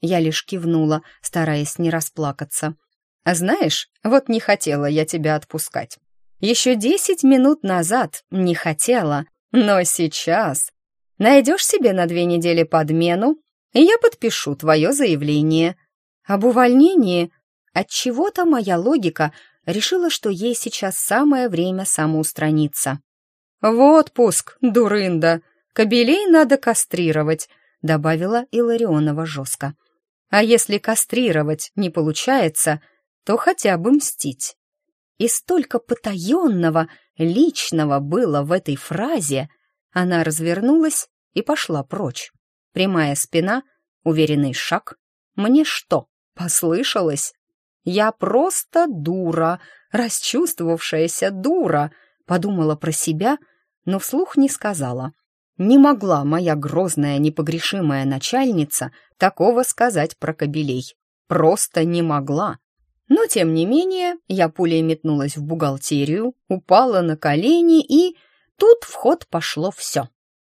Я лишь кивнула, стараясь не расплакаться. А знаешь, вот не хотела я тебя отпускать. Еще десять минут назад не хотела, но сейчас найдешь себе на две недели подмену, и я подпишу твое заявление. Об увольнении от чего то моя логика решила, что ей сейчас самое время самоустраниться. «В отпуск, дурында!» кобелей надо кастрировать», — добавила Иларионова жестко. «А если кастрировать не получается, то хотя бы мстить». И столько потаенного, личного было в этой фразе. Она развернулась и пошла прочь. Прямая спина, уверенный шаг. Мне что, послышалось? Я просто дура, расчувствовавшаяся дура, подумала про себя, но вслух не сказала. Не могла моя грозная, непогрешимая начальница такого сказать про кобелей. Просто не могла. Но, тем не менее, я пулей метнулась в бухгалтерию, упала на колени, и тут в ход пошло все.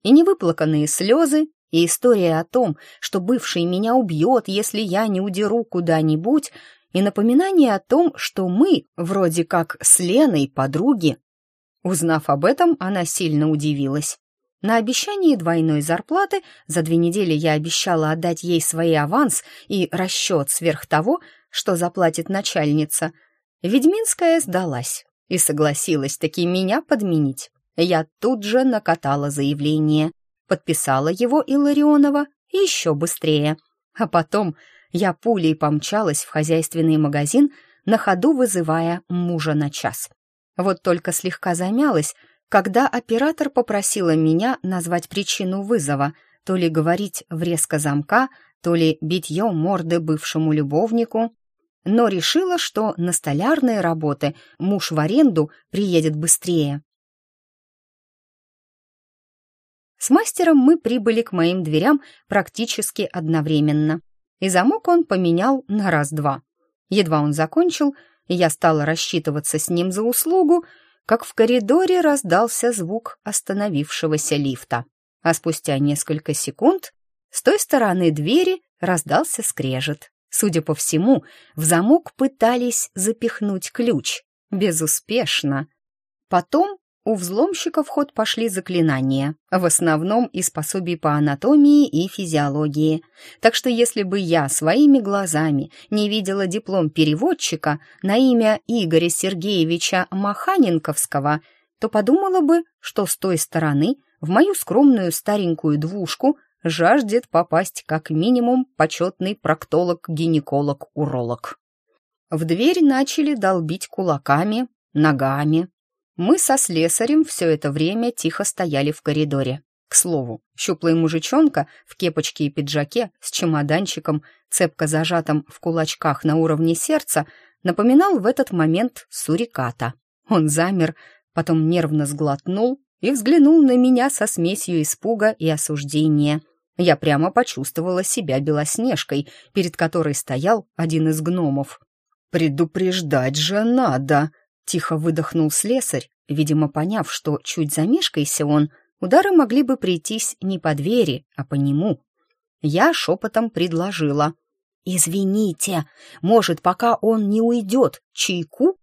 И невыплаканные слезы, и история о том, что бывший меня убьет, если я не удеру куда-нибудь, и напоминание о том, что мы, вроде как с Леной, подруги. Узнав об этом, она сильно удивилась. На обещании двойной зарплаты за две недели я обещала отдать ей свой аванс и расчет сверх того, что заплатит начальница. Ведьминская сдалась и согласилась таки меня подменить. Я тут же накатала заявление, подписала его Иларионова еще быстрее. А потом я пулей помчалась в хозяйственный магазин, на ходу вызывая мужа на час. Вот только слегка замялась, когда оператор попросила меня назвать причину вызова, то ли говорить врезка замка, то ли битье морды бывшему любовнику, но решила, что на столярные работы муж в аренду приедет быстрее. С мастером мы прибыли к моим дверям практически одновременно, и замок он поменял на раз-два. Едва он закончил, и я стала рассчитываться с ним за услугу, как в коридоре раздался звук остановившегося лифта. А спустя несколько секунд с той стороны двери раздался скрежет. Судя по всему, в замок пытались запихнуть ключ. Безуспешно. Потом у взломщика в ход пошли заклинания, в основном из пособий по анатомии и физиологии. Так что если бы я своими глазами не видела диплом переводчика на имя Игоря Сергеевича Маханенковского, то подумала бы, что с той стороны в мою скромную старенькую двушку жаждет попасть как минимум почетный проктолог-гинеколог-уролог. В дверь начали долбить кулаками, ногами, мы со слесарем все это время тихо стояли в коридоре. К слову, щуплый мужичонка в кепочке и пиджаке с чемоданчиком, цепко зажатым в кулачках на уровне сердца, напоминал в этот момент суриката. Он замер, потом нервно сглотнул и взглянул на меня со смесью испуга и осуждения. Я прямо почувствовала себя белоснежкой, перед которой стоял один из гномов. «Предупреждать же надо!» Тихо выдохнул слесарь, видимо, поняв, что чуть замешкайся он, удары могли бы прийтись не по двери, а по нему. Я шепотом предложила. «Извините, может, пока он не уйдет, чайку?»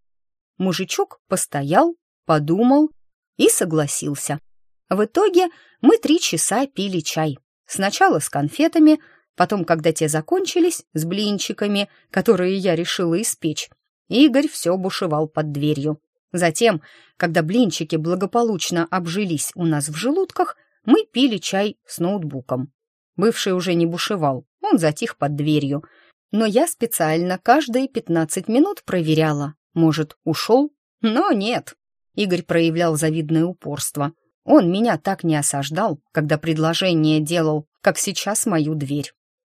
Мужичок постоял, подумал и согласился. В итоге мы три часа пили чай. Сначала с конфетами, потом, когда те закончились, с блинчиками, которые я решила испечь, Игорь все бушевал под дверью. Затем, когда блинчики благополучно обжились у нас в желудках, мы пили чай с ноутбуком. Бывший уже не бушевал, он затих под дверью. Но я специально каждые пятнадцать минут проверяла. Может, ушел? Но нет. Игорь проявлял завидное упорство. Он меня так не осаждал, когда предложение делал, как сейчас мою дверь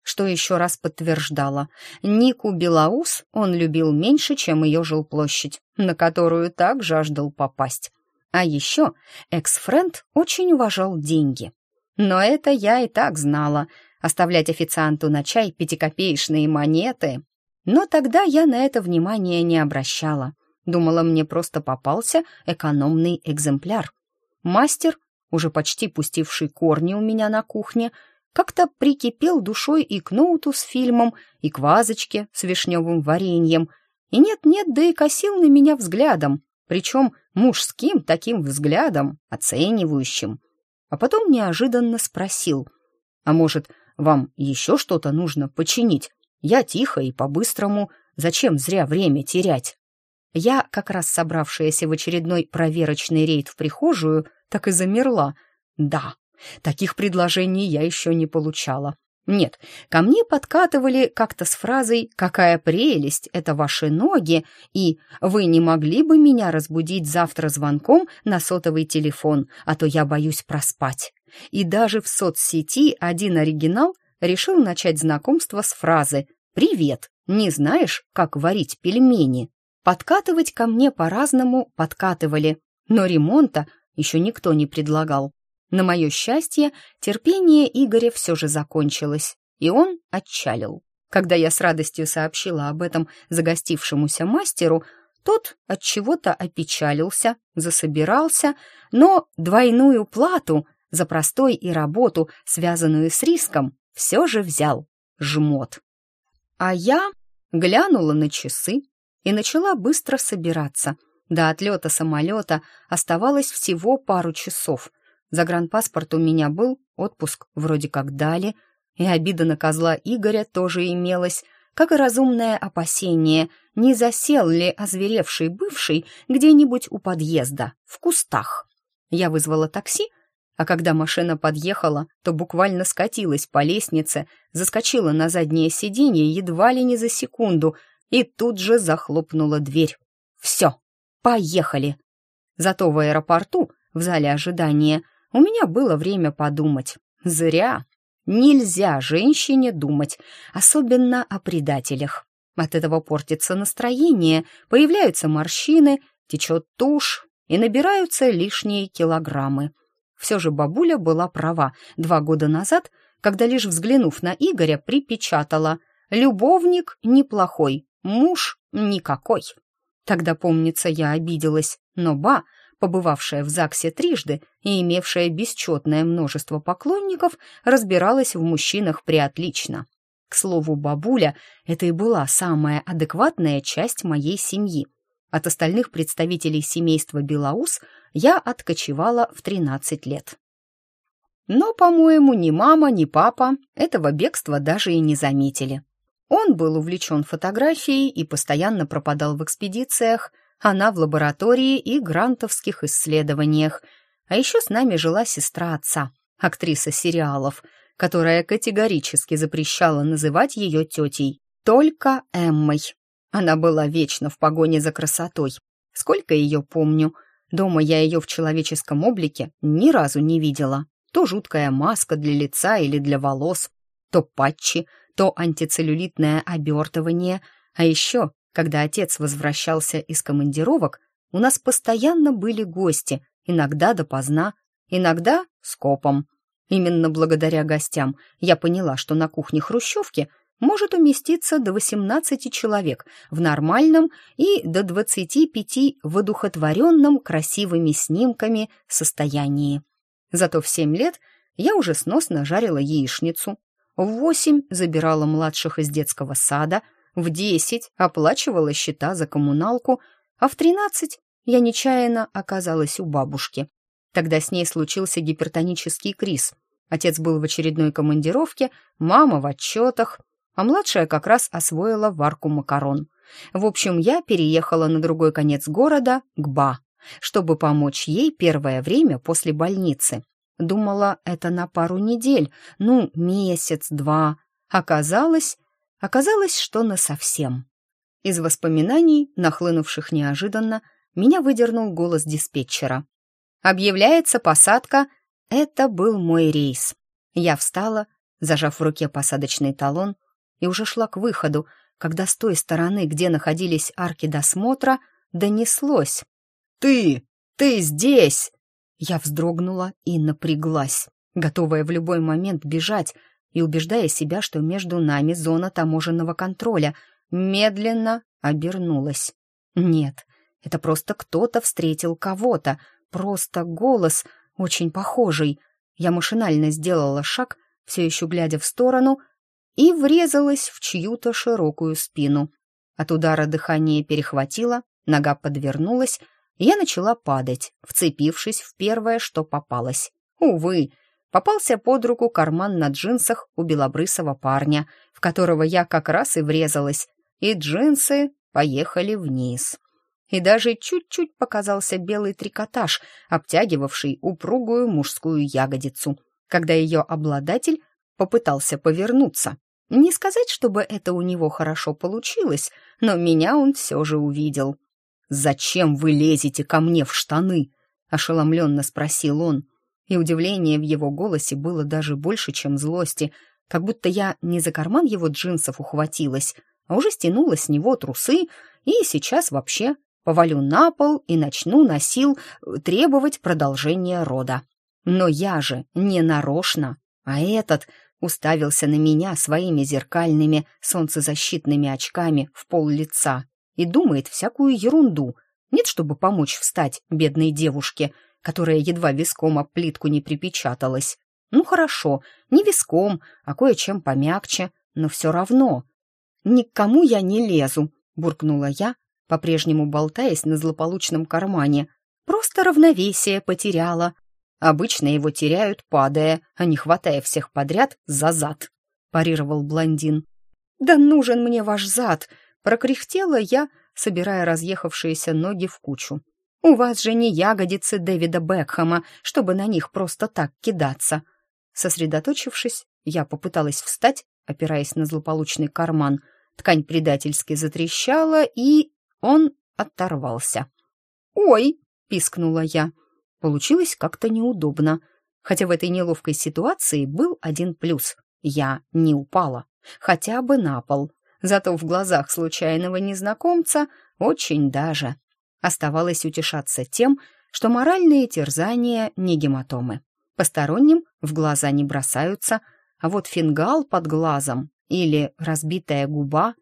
что еще раз подтверждало. Нику Белаус он любил меньше, чем ее жилплощадь, на которую так жаждал попасть. А еще экс-френд очень уважал деньги. Но это я и так знала. Оставлять официанту на чай пятикопеечные монеты. Но тогда я на это внимание не обращала. Думала, мне просто попался экономный экземпляр. Мастер, уже почти пустивший корни у меня на кухне, как-то прикипел душой и к ноуту с фильмом, и к вазочке с вишневым вареньем, и нет-нет, да и косил на меня взглядом, причем мужским таким взглядом, оценивающим. А потом неожиданно спросил, «А может, вам еще что-то нужно починить? Я тихо и по-быстрому, зачем зря время терять?» Я, как раз собравшаяся в очередной проверочный рейд в прихожую, так и замерла. «Да, Таких предложений я еще не получала. Нет, ко мне подкатывали как-то с фразой «Какая прелесть, это ваши ноги» и «Вы не могли бы меня разбудить завтра звонком на сотовый телефон, а то я боюсь проспать». И даже в соцсети один оригинал решил начать знакомство с фразы «Привет, не знаешь, как варить пельмени?» Подкатывать ко мне по-разному подкатывали, но ремонта еще никто не предлагал. На мое счастье, терпение Игоря все же закончилось, и он отчалил. Когда я с радостью сообщила об этом загостившемуся мастеру, тот от чего-то опечалился, засобирался, но двойную плату за простой и работу, связанную с риском, все же взял. Жмот. А я глянула на часы и начала быстро собираться. До отлета самолета оставалось всего пару часов — Загранпаспорт у меня был, отпуск вроде как дали, и обида на козла Игоря тоже имелась, как и разумное опасение, не засел ли озверевший бывший где-нибудь у подъезда, в кустах. Я вызвала такси, а когда машина подъехала, то буквально скатилась по лестнице, заскочила на заднее сиденье едва ли не за секунду и тут же захлопнула дверь. «Все, поехали!» Зато в аэропорту, в зале ожидания, у меня было время подумать. Зря. Нельзя женщине думать, особенно о предателях. От этого портится настроение, появляются морщины, течет тушь и набираются лишние килограммы. Все же бабуля была права два года назад, когда, лишь взглянув на Игоря, припечатала «Любовник неплохой, муж никакой». Тогда, помнится, я обиделась, но ба побывавшая в ЗАГСе трижды и имевшая бесчетное множество поклонников, разбиралась в мужчинах преотлично. К слову, бабуля — это и была самая адекватная часть моей семьи. От остальных представителей семейства Белаус я откочевала в 13 лет. Но, по-моему, ни мама, ни папа этого бегства даже и не заметили. Он был увлечен фотографией и постоянно пропадал в экспедициях, она в лаборатории и грантовских исследованиях. А еще с нами жила сестра отца, актриса сериалов, которая категорически запрещала называть ее тетей, только Эммой. Она была вечно в погоне за красотой. Сколько ее помню, дома я ее в человеческом облике ни разу не видела. То жуткая маска для лица или для волос, то патчи, то антицеллюлитное обертывание, а еще когда отец возвращался из командировок, у нас постоянно были гости, иногда допоздна, иногда скопом. Именно благодаря гостям я поняла, что на кухне хрущевки может уместиться до 18 человек в нормальном и до 25 в одухотворенном красивыми снимками состоянии. Зато в 7 лет я уже сносно жарила яичницу, в 8 забирала младших из детского сада – в десять оплачивала счета за коммуналку, а в тринадцать я нечаянно оказалась у бабушки. Тогда с ней случился гипертонический криз. Отец был в очередной командировке, мама в отчетах, а младшая как раз освоила варку макарон. В общем, я переехала на другой конец города, к Ба, чтобы помочь ей первое время после больницы. Думала, это на пару недель, ну, месяц-два. Оказалось, Оказалось, что насовсем. Из воспоминаний, нахлынувших неожиданно, меня выдернул голос диспетчера. «Объявляется посадка. Это был мой рейс». Я встала, зажав в руке посадочный талон, и уже шла к выходу, когда с той стороны, где находились арки досмотра, донеслось. «Ты! Ты здесь!» Я вздрогнула и напряглась, готовая в любой момент бежать, и убеждая себя, что между нами зона таможенного контроля, медленно обернулась. Нет, это просто кто-то встретил кого-то, просто голос, очень похожий. Я машинально сделала шаг, все еще глядя в сторону, и врезалась в чью-то широкую спину. От удара дыхание перехватило, нога подвернулась, я начала падать, вцепившись в первое, что попалось. Увы, попался под руку карман на джинсах у белобрысого парня, в которого я как раз и врезалась, и джинсы поехали вниз. И даже чуть-чуть показался белый трикотаж, обтягивавший упругую мужскую ягодицу. когда ее обладатель попытался повернуться. Не сказать, чтобы это у него хорошо получилось, но меня он все же увидел. «Зачем вы лезете ко мне в штаны?» — ошеломленно спросил он. И удивление в его голосе было даже больше, чем злости, как будто я не за карман его джинсов ухватилась, а уже стянула с него трусы и сейчас вообще повалю на пол и начну на сил требовать продолжения рода. Но я же не нарочно, а этот уставился на меня своими зеркальными солнцезащитными очками в пол лица и думает всякую ерунду. Нет, чтобы помочь встать бедной девушке, которая едва виском об плитку не припечаталась. Ну хорошо, не виском, а кое-чем помягче, но все равно. «Ни к кому я не лезу», — буркнула я, по-прежнему болтаясь на злополучном кармане. «Просто равновесие потеряла. Обычно его теряют, падая, а не хватая всех подряд за зад», — парировал блондин. «Да нужен мне ваш зад!» — прокряхтела я, собирая разъехавшиеся ноги в кучу. «У вас же не ягодицы Дэвида Бекхэма, чтобы на них просто так кидаться». Сосредоточившись, я попыталась встать, опираясь на злополучный карман. Ткань предательски затрещала, и он оторвался. «Ой!» — пискнула я. Получилось как-то неудобно. Хотя в этой неловкой ситуации был один плюс. Я не упала. Хотя бы на пол. Зато в глазах случайного незнакомца очень даже. Оставалось утешаться тем, что моральные терзания не гематомы. Посторонним в глаза не бросаются, а вот фингал под глазом или разбитая губа.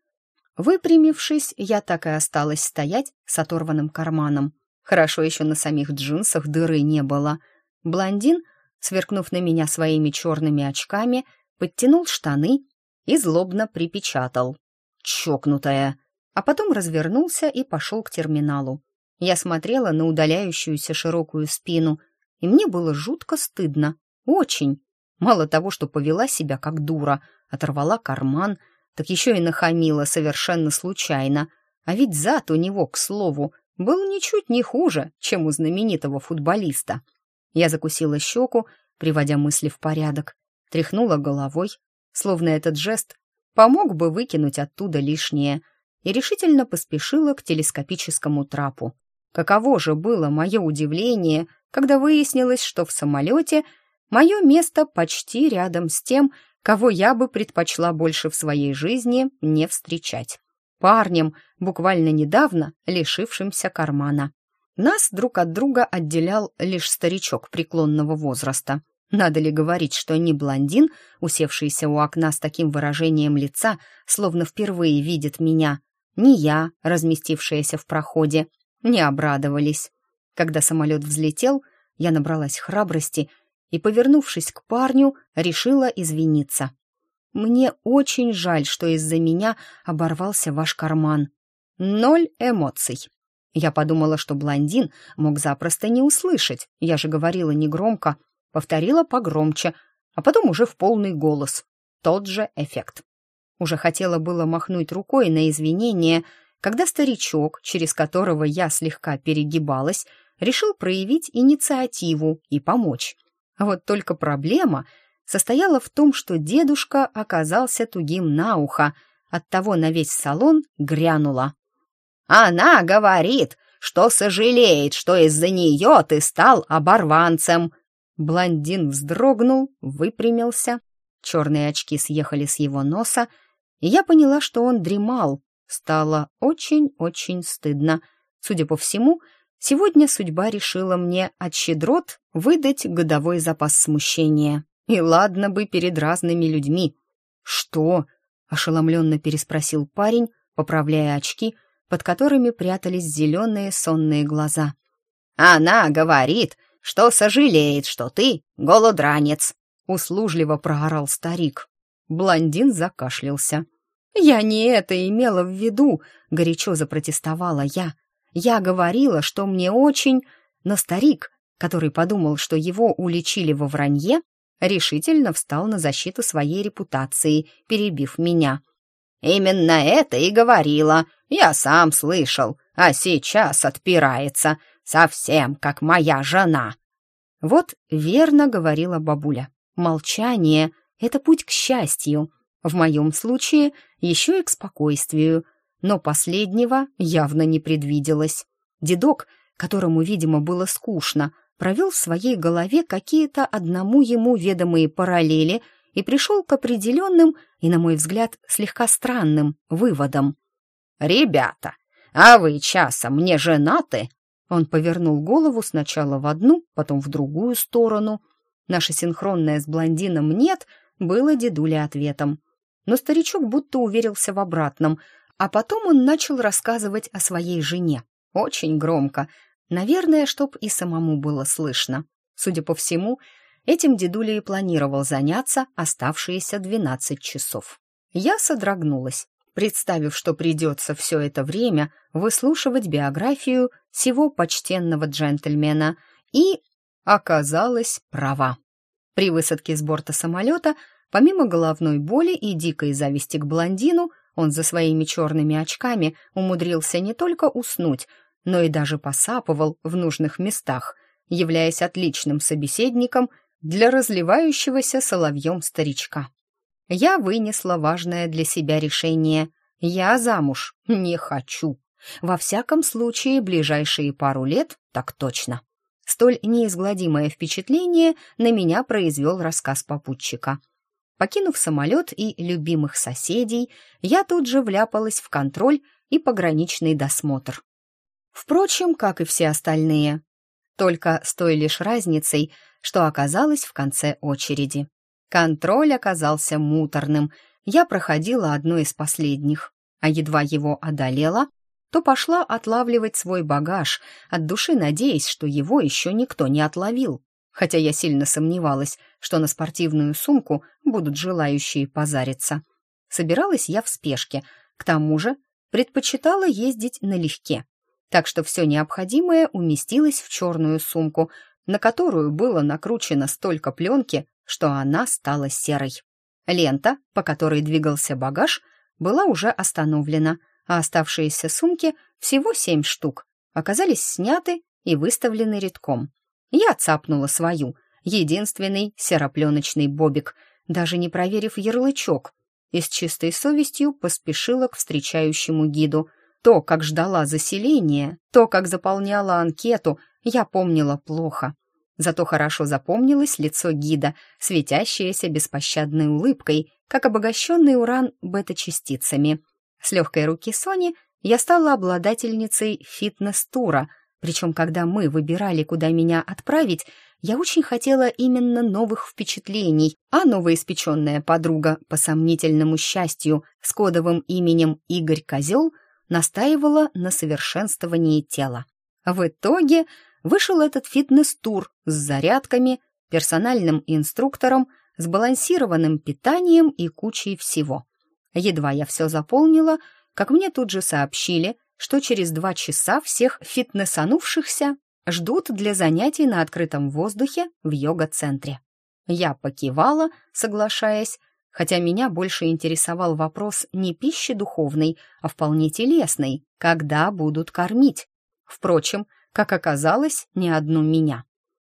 Выпрямившись, я так и осталась стоять с оторванным карманом. Хорошо еще на самих джинсах дыры не было. Блондин, сверкнув на меня своими черными очками, подтянул штаны и злобно припечатал. «Чокнутая!» А потом развернулся и пошел к терминалу. Я смотрела на удаляющуюся широкую спину — и мне было жутко стыдно. Очень. Мало того, что повела себя как дура, оторвала карман, так еще и нахамила совершенно случайно. А ведь зад у него, к слову, был ничуть не хуже, чем у знаменитого футболиста. Я закусила щеку, приводя мысли в порядок, тряхнула головой, словно этот жест помог бы выкинуть оттуда лишнее, и решительно поспешила к телескопическому трапу. Каково же было мое удивление, когда выяснилось, что в самолете мое место почти рядом с тем, кого я бы предпочла больше в своей жизни не встречать. Парнем, буквально недавно лишившимся кармана. Нас друг от друга отделял лишь старичок преклонного возраста. Надо ли говорить, что ни блондин, усевшийся у окна с таким выражением лица, словно впервые видит меня, ни я, разместившаяся в проходе, не обрадовались. Когда самолет взлетел, я набралась храбрости и, повернувшись к парню, решила извиниться. «Мне очень жаль, что из-за меня оборвался ваш карман. Ноль эмоций». Я подумала, что блондин мог запросто не услышать. Я же говорила негромко, повторила погромче, а потом уже в полный голос. Тот же эффект. Уже хотела было махнуть рукой на извинение, когда старичок, через которого я слегка перегибалась, решил проявить инициативу и помочь. Вот только проблема состояла в том, что дедушка оказался тугим на ухо, оттого на весь салон грянула. «Она говорит, что сожалеет, что из-за нее ты стал оборванцем!» Блондин вздрогнул, выпрямился, черные очки съехали с его носа, и я поняла, что он дремал, Стало очень-очень стыдно. Судя по всему, сегодня судьба решила мне от щедрот выдать годовой запас смущения. И ладно бы перед разными людьми. «Что?» — ошеломленно переспросил парень, поправляя очки, под которыми прятались зеленые сонные глаза. «Она говорит, что сожалеет, что ты голодранец», — услужливо проорал старик. Блондин закашлялся. «Я не это имела в виду», — горячо запротестовала я. «Я говорила, что мне очень...» Но старик, который подумал, что его уличили во вранье, решительно встал на защиту своей репутации, перебив меня. «Именно это и говорила. Я сам слышал. А сейчас отпирается. Совсем как моя жена». Вот верно говорила бабуля. Молчание — это путь к счастью. В моем случае еще и к спокойствию. Но последнего явно не предвиделось. Дедок, которому, видимо, было скучно, провел в своей голове какие-то одному ему ведомые параллели и пришел к определенным и, на мой взгляд, слегка странным выводам. «Ребята, а вы часом не женаты?» Он повернул голову сначала в одну, потом в другую сторону. Наше синхронное с блондином «нет» было дедуле ответом. Но старичок будто уверился в обратном, а потом он начал рассказывать о своей жене. Очень громко. Наверное, чтоб и самому было слышно. Судя по всему, этим дедуля и планировал заняться оставшиеся двенадцать часов. Я содрогнулась, представив, что придется все это время выслушивать биографию всего почтенного джентльмена, и оказалась права. При высадке с борта самолета, помимо головной боли и дикой зависти к блондину, он за своими черными очками умудрился не только уснуть, но и даже посапывал в нужных местах, являясь отличным собеседником для разливающегося соловьем старичка. Я вынесла важное для себя решение. Я замуж не хочу. Во всяком случае, ближайшие пару лет так точно. Столь неизгладимое впечатление на меня произвел рассказ попутчика. Покинув самолет и любимых соседей, я тут же вляпалась в контроль и пограничный досмотр. Впрочем, как и все остальные. Только с той лишь разницей, что оказалось в конце очереди. Контроль оказался муторным. Я проходила одно из последних, а едва его одолела, то пошла отлавливать свой багаж, от души надеясь, что его еще никто не отловил. Хотя я сильно сомневалась, что на спортивную сумку будут желающие позариться. Собиралась я в спешке, к тому же предпочитала ездить налегке так что все необходимое уместилось в черную сумку, на которую было накручено столько пленки, что она стала серой. Лента, по которой двигался багаж, была уже остановлена, а оставшиеся сумки, всего семь штук, оказались сняты и выставлены редком. Я цапнула свою, единственный серопленочный бобик, даже не проверив ярлычок, и с чистой совестью поспешила к встречающему гиду — то, как ждала заселения, то, как заполняла анкету, я помнила плохо. Зато хорошо запомнилось лицо гида, светящееся беспощадной улыбкой, как обогащенный уран бета-частицами. С легкой руки Сони я стала обладательницей фитнес-тура, причем когда мы выбирали, куда меня отправить, я очень хотела именно новых впечатлений, а новоиспеченная подруга по сомнительному счастью с кодовым именем Игорь Козел настаивала на совершенствовании тела. В итоге вышел этот фитнес-тур с зарядками, персональным инструктором, сбалансированным питанием и кучей всего. Едва я все заполнила, как мне тут же сообщили, что через два часа всех фитнесанувшихся ждут для занятий на открытом воздухе в йога-центре. Я покивала, соглашаясь, хотя меня больше интересовал вопрос не пищи духовной, а вполне телесной, когда будут кормить. Впрочем, как оказалось, не одну меня.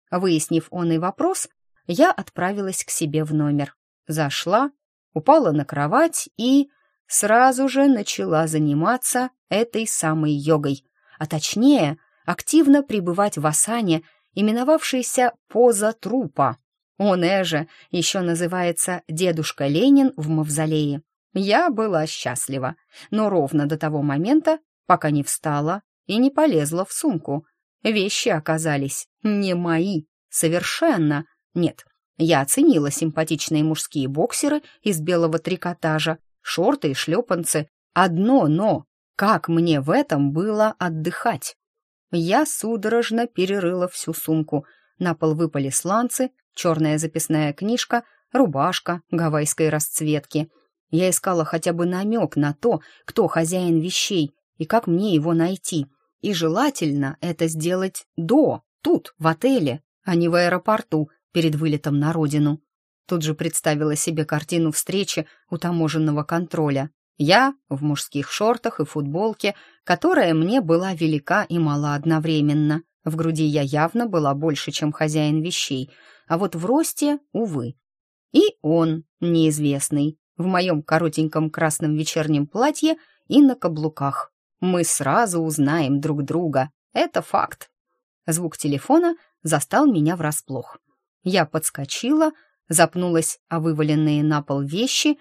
Выяснив он и вопрос, я отправилась к себе в номер. Зашла, упала на кровать и сразу же начала заниматься этой самой йогой, а точнее, активно пребывать в асане, именовавшейся поза трупа. Он же еще называется «Дедушка Ленин в мавзолее». Я была счастлива, но ровно до того момента, пока не встала и не полезла в сумку. Вещи оказались не мои, совершенно. Нет, я оценила симпатичные мужские боксеры из белого трикотажа, шорты и шлепанцы. Одно «но». Как мне в этом было отдыхать? Я судорожно перерыла всю сумку. На пол выпали сланцы, черная записная книжка, рубашка гавайской расцветки. Я искала хотя бы намек на то, кто хозяин вещей и как мне его найти. И желательно это сделать до, тут, в отеле, а не в аэропорту, перед вылетом на родину. Тут же представила себе картину встречи у таможенного контроля. Я в мужских шортах и футболке, которая мне была велика и мала одновременно. В груди я явно была больше, чем хозяин вещей, а вот в росте, увы. И он, неизвестный, в моем коротеньком красном вечернем платье и на каблуках. Мы сразу узнаем друг друга. Это факт. Звук телефона застал меня врасплох. Я подскочила, запнулась о вываленные на пол вещи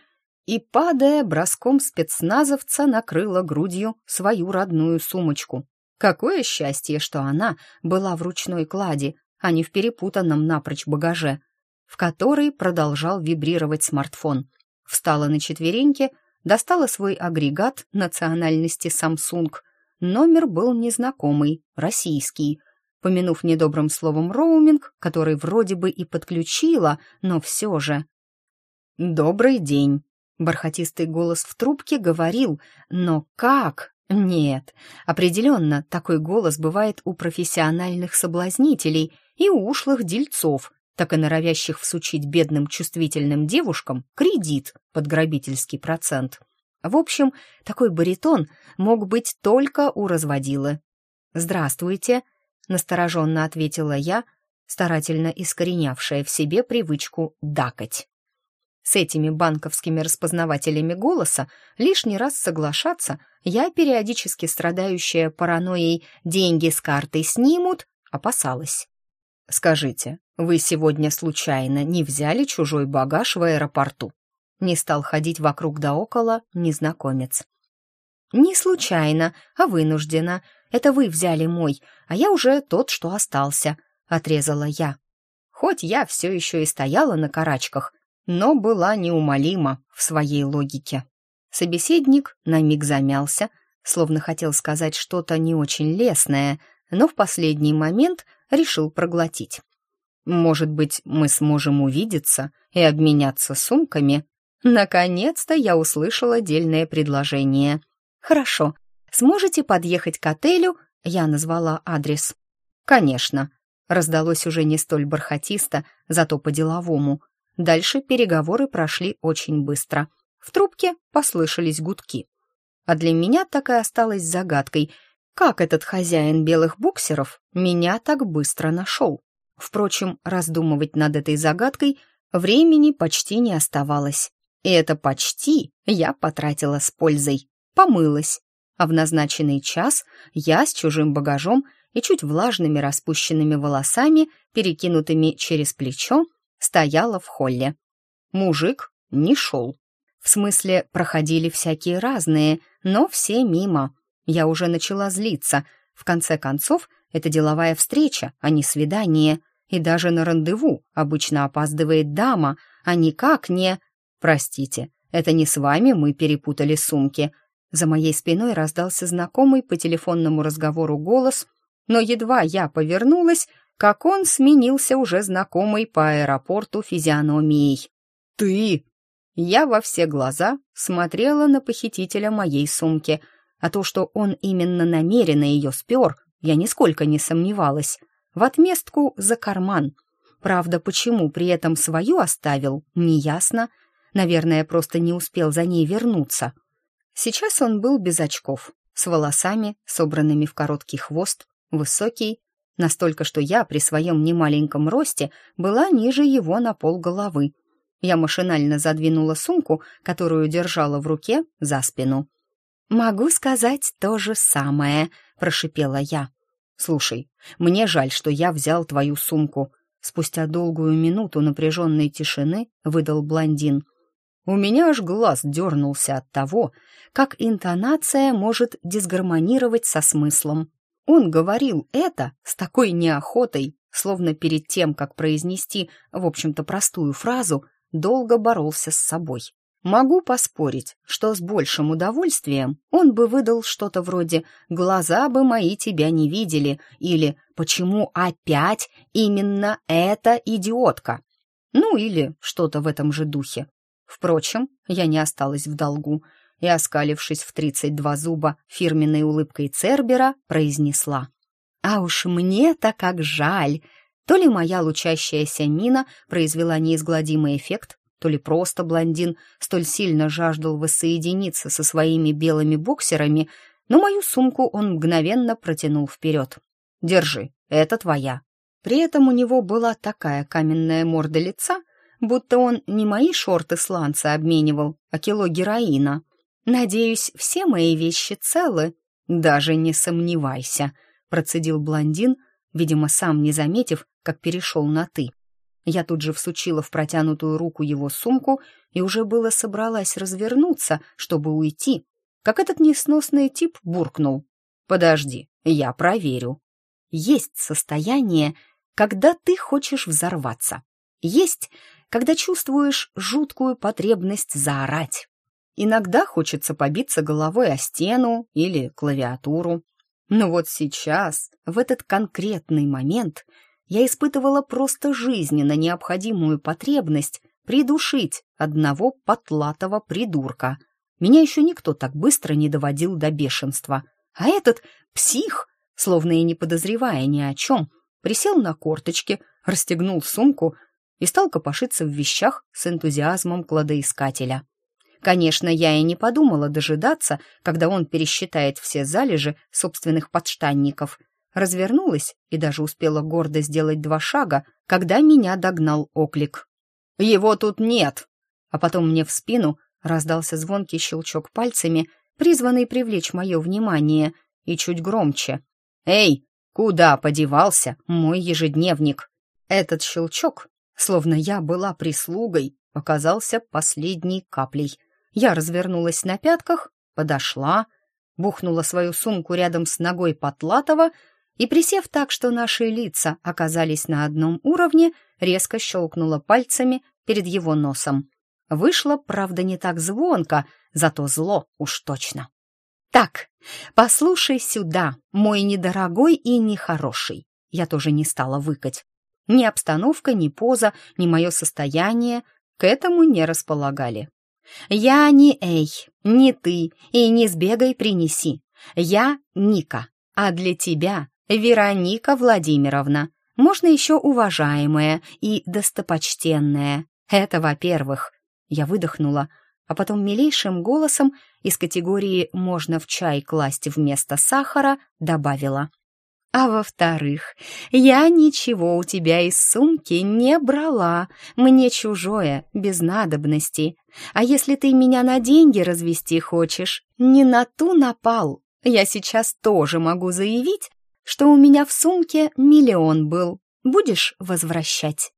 и, падая броском спецназовца, накрыла грудью свою родную сумочку. Какое счастье, что она была в ручной кладе, а не в перепутанном напрочь багаже, в который продолжал вибрировать смартфон. Встала на четвереньки, достала свой агрегат национальности Samsung. Номер был незнакомый, российский. Помянув недобрым словом роуминг, который вроде бы и подключила, но все же. «Добрый день», — бархатистый голос в трубке говорил, но как? Нет, определенно, такой голос бывает у профессиональных соблазнителей и у ушлых дельцов, так и норовящих всучить бедным чувствительным девушкам кредит под грабительский процент. В общем, такой баритон мог быть только у разводилы. «Здравствуйте», — настороженно ответила я, старательно искоренявшая в себе привычку дакать. С этими банковскими распознавателями голоса лишний раз соглашаться я, периодически страдающая паранойей «деньги с картой снимут», опасалась. «Скажите, вы сегодня случайно не взяли чужой багаж в аэропорту?» Не стал ходить вокруг да около незнакомец. «Не случайно, а вынуждена. Это вы взяли мой, а я уже тот, что остался», — отрезала я. Хоть я все еще и стояла на карачках, но была неумолима в своей логике. Собеседник на миг замялся, словно хотел сказать что-то не очень лестное, но в последний момент решил проглотить. «Может быть, мы сможем увидеться и обменяться сумками?» Наконец-то я услышала дельное предложение. «Хорошо. Сможете подъехать к отелю?» Я назвала адрес. «Конечно». Раздалось уже не столь бархатисто, зато по-деловому. Дальше переговоры прошли очень быстро. В трубке послышались гудки. А для меня так и осталось загадкой, как этот хозяин белых буксеров меня так быстро нашел? Впрочем, раздумывать над этой загадкой времени почти не оставалось. И это почти я потратила с пользой. Помылась. А в назначенный час я с чужим багажом и чуть влажными распущенными волосами, перекинутыми через плечо, стояла в холле. Мужик не шел. В смысле, проходили всякие разные, но все мимо. Я уже начала злиться. В конце концов, это деловая встреча, а не свидание. И даже на рандеву обычно опаздывает дама, а никак не... «Простите, это не с вами мы перепутали сумки». За моей спиной раздался знакомый по телефонному разговору голос, но едва я повернулась, как он сменился уже знакомой по аэропорту физиономией. «Ты!» Я во все глаза смотрела на похитителя моей сумки — а то, что он именно намеренно ее спер, я нисколько не сомневалась. В отместку за карман. Правда, почему при этом свою оставил, неясно. Наверное, просто не успел за ней вернуться. Сейчас он был без очков, с волосами, собранными в короткий хвост, высокий, настолько, что я при своем немаленьком росте была ниже его на пол головы. Я машинально задвинула сумку, которую держала в руке, за спину. «Могу сказать то же самое», — прошипела я. «Слушай, мне жаль, что я взял твою сумку». Спустя долгую минуту напряженной тишины выдал блондин. У меня аж глаз дернулся от того, как интонация может дисгармонировать со смыслом. Он говорил это с такой неохотой, словно перед тем, как произнести, в общем-то, простую фразу, долго боролся с собой. Могу поспорить, что с большим удовольствием он бы выдал что-то вроде «глаза бы мои тебя не видели» или «почему опять именно эта идиотка?» Ну или что-то в этом же духе. Впрочем, я не осталась в долгу и, оскалившись в тридцать два зуба фирменной улыбкой Цербера, произнесла. «А уж мне-то как жаль!» То ли моя лучащаяся мина произвела неизгладимый эффект, то ли просто блондин столь сильно жаждал воссоединиться со своими белыми боксерами, но мою сумку он мгновенно протянул вперед. «Держи, это твоя». При этом у него была такая каменная морда лица, будто он не мои шорты сланца обменивал, а кило героина. «Надеюсь, все мои вещи целы?» «Даже не сомневайся», — процедил блондин, видимо, сам не заметив, как перешел на «ты». Я тут же всучила в протянутую руку его сумку и уже было собралась развернуться, чтобы уйти, как этот несносный тип буркнул. «Подожди, я проверю». Есть состояние, когда ты хочешь взорваться. Есть, когда чувствуешь жуткую потребность заорать. Иногда хочется побиться головой о стену или клавиатуру. Но вот сейчас, в этот конкретный момент, я испытывала просто жизненно необходимую потребность придушить одного потлатого придурка. Меня еще никто так быстро не доводил до бешенства. А этот псих, словно и не подозревая ни о чем, присел на корточки, расстегнул сумку и стал копошиться в вещах с энтузиазмом кладоискателя. Конечно, я и не подумала дожидаться, когда он пересчитает все залежи собственных подштанников. Развернулась и даже успела гордо сделать два шага, когда меня догнал оклик. «Его тут нет!» А потом мне в спину раздался звонкий щелчок пальцами, призванный привлечь мое внимание, и чуть громче. «Эй, куда подевался мой ежедневник?» Этот щелчок, словно я была прислугой, оказался последней каплей. Я развернулась на пятках, подошла, бухнула свою сумку рядом с ногой Потлатова и, присев так, что наши лица оказались на одном уровне, резко щелкнула пальцами перед его носом. Вышло, правда, не так звонко, зато зло уж точно. «Так, послушай сюда, мой недорогой и нехороший». Я тоже не стала выкать. Ни обстановка, ни поза, ни мое состояние к этому не располагали. «Я не Эй, не ты, и не сбегай принеси. Я Ника, а для тебя Вероника Владимировна. Можно еще уважаемая и достопочтенная. Это во-первых». Я выдохнула, а потом милейшим голосом из категории «можно в чай класть вместо сахара» добавила. А во-вторых, я ничего у тебя из сумки не брала, мне чужое, без надобности. А если ты меня на деньги развести хочешь, не на ту напал. Я сейчас тоже могу заявить, что у меня в сумке миллион был. Будешь возвращать?»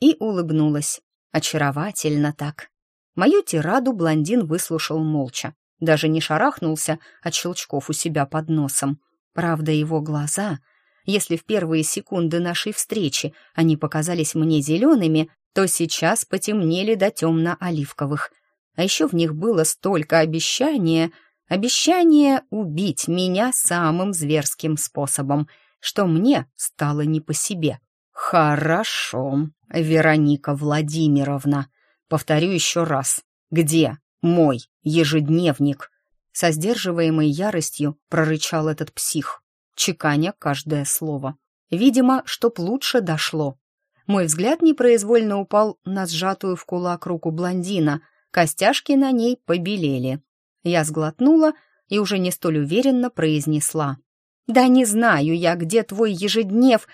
И улыбнулась. Очаровательно так. Мою тираду блондин выслушал молча. Даже не шарахнулся от щелчков у себя под носом. Правда, его глаза, если в первые секунды нашей встречи они показались мне зелеными, то сейчас потемнели до темно-оливковых. А еще в них было столько обещания, обещания убить меня самым зверским способом, что мне стало не по себе. «Хорошо, Вероника Владимировна. Повторю еще раз. Где мой ежедневник?» Со сдерживаемой яростью прорычал этот псих, чеканя каждое слово. Видимо, чтоб лучше дошло. Мой взгляд непроизвольно упал на сжатую в кулак руку блондина, костяшки на ней побелели. Я сглотнула и уже не столь уверенно произнесла. «Да не знаю я, где твой ежеднев...»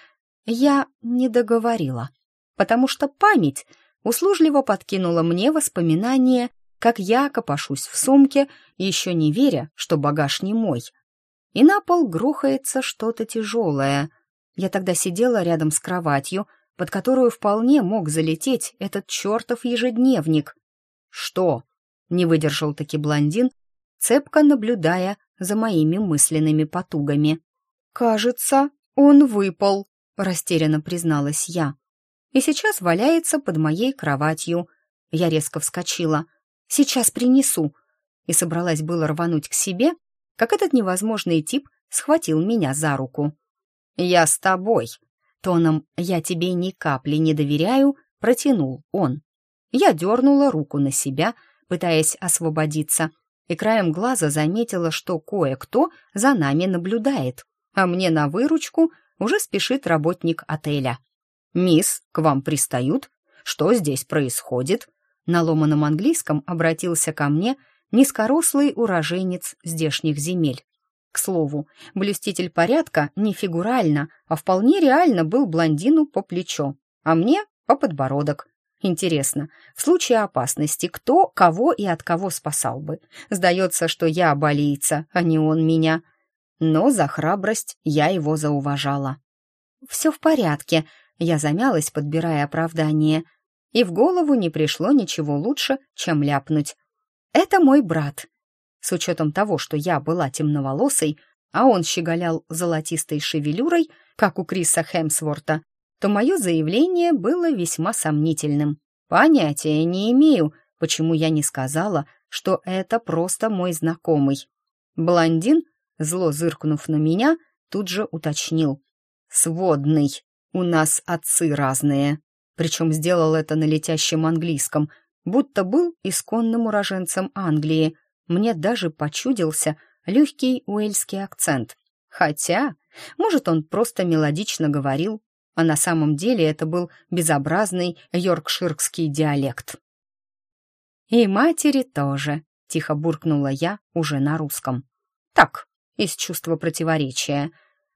Я не договорила, потому что память услужливо подкинула мне воспоминания как я копошусь в сумке, еще не веря, что багаж не мой. И на пол грохается что-то тяжелое. Я тогда сидела рядом с кроватью, под которую вполне мог залететь этот чертов ежедневник. «Что?» — не выдержал таки блондин, цепко наблюдая за моими мысленными потугами. «Кажется, он выпал», — растерянно призналась я. «И сейчас валяется под моей кроватью». Я резко вскочила. Сейчас принесу!» И собралась было рвануть к себе, как этот невозможный тип схватил меня за руку. «Я с тобой!» Тоном «я тебе ни капли не доверяю» протянул он. Я дернула руку на себя, пытаясь освободиться, и краем глаза заметила, что кое-кто за нами наблюдает, а мне на выручку уже спешит работник отеля. «Мисс, к вам пристают? Что здесь происходит?» на ломаном английском обратился ко мне низкорослый уроженец здешних земель. К слову, блюститель порядка не фигурально, а вполне реально был блондину по плечо, а мне — по подбородок. Интересно, в случае опасности кто, кого и от кого спасал бы? Сдается, что я болейца, а не он меня. Но за храбрость я его зауважала. «Все в порядке», — я замялась, подбирая оправдание. И в голову не пришло ничего лучше, чем ляпнуть. «Это мой брат». С учетом того, что я была темноволосой, а он щеголял золотистой шевелюрой, как у Криса Хемсворта, то мое заявление было весьма сомнительным. Понятия не имею, почему я не сказала, что это просто мой знакомый. Блондин, зло зыркнув на меня, тут же уточнил. «Сводный. У нас отцы разные». Причем сделал это на летящем английском, будто был исконным уроженцем Англии. Мне даже почудился легкий уэльский акцент. Хотя, может, он просто мелодично говорил, а на самом деле это был безобразный йоркширский диалект. «И матери тоже», — тихо буркнула я уже на русском. «Так, из чувства противоречия».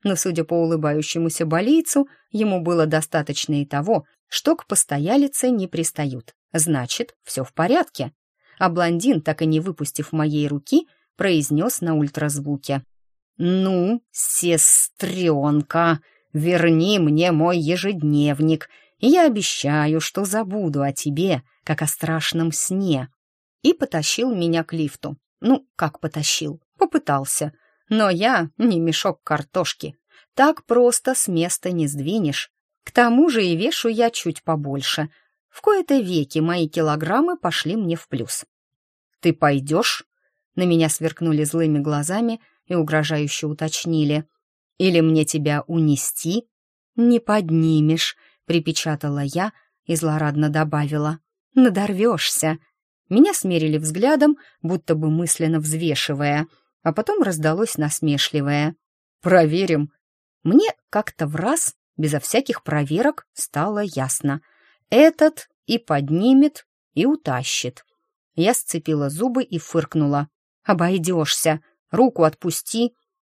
Но, судя по улыбающемуся болейцу, ему было достаточно и того, что к постоялице не пристают. Значит, все в порядке. А блондин, так и не выпустив моей руки, произнес на ультразвуке. «Ну, сестренка, верни мне мой ежедневник, и я обещаю, что забуду о тебе, как о страшном сне». И потащил меня к лифту. Ну, как потащил? Попытался. Но я не мешок картошки. Так просто с места не сдвинешь. К тому же и вешу я чуть побольше. В кои-то веки мои килограммы пошли мне в плюс. «Ты пойдешь?» На меня сверкнули злыми глазами и угрожающе уточнили. «Или мне тебя унести?» «Не поднимешь», — припечатала я и злорадно добавила. «Надорвешься». Меня смерили взглядом, будто бы мысленно взвешивая, а потом раздалось насмешливое. «Проверим». Мне как-то в раз, безо всяких проверок, стало ясно. Этот и поднимет, и утащит. Я сцепила зубы и фыркнула. «Обойдешься! Руку отпусти!»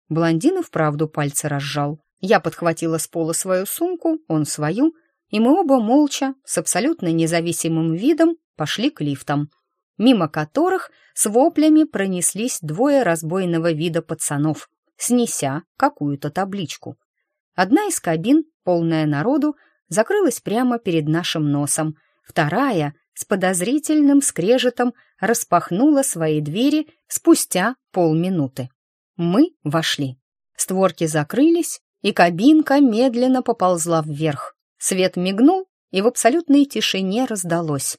Блондин и вправду пальцы разжал. Я подхватила с пола свою сумку, он свою, и мы оба молча, с абсолютно независимым видом, пошли к лифтам, мимо которых с воплями пронеслись двое разбойного вида пацанов, снеся какую-то табличку. Одна из кабин, полная народу, закрылась прямо перед нашим носом, вторая с подозрительным скрежетом распахнула свои двери спустя полминуты. Мы вошли. Створки закрылись, и кабинка медленно поползла вверх. Свет мигнул, и в абсолютной тишине раздалось.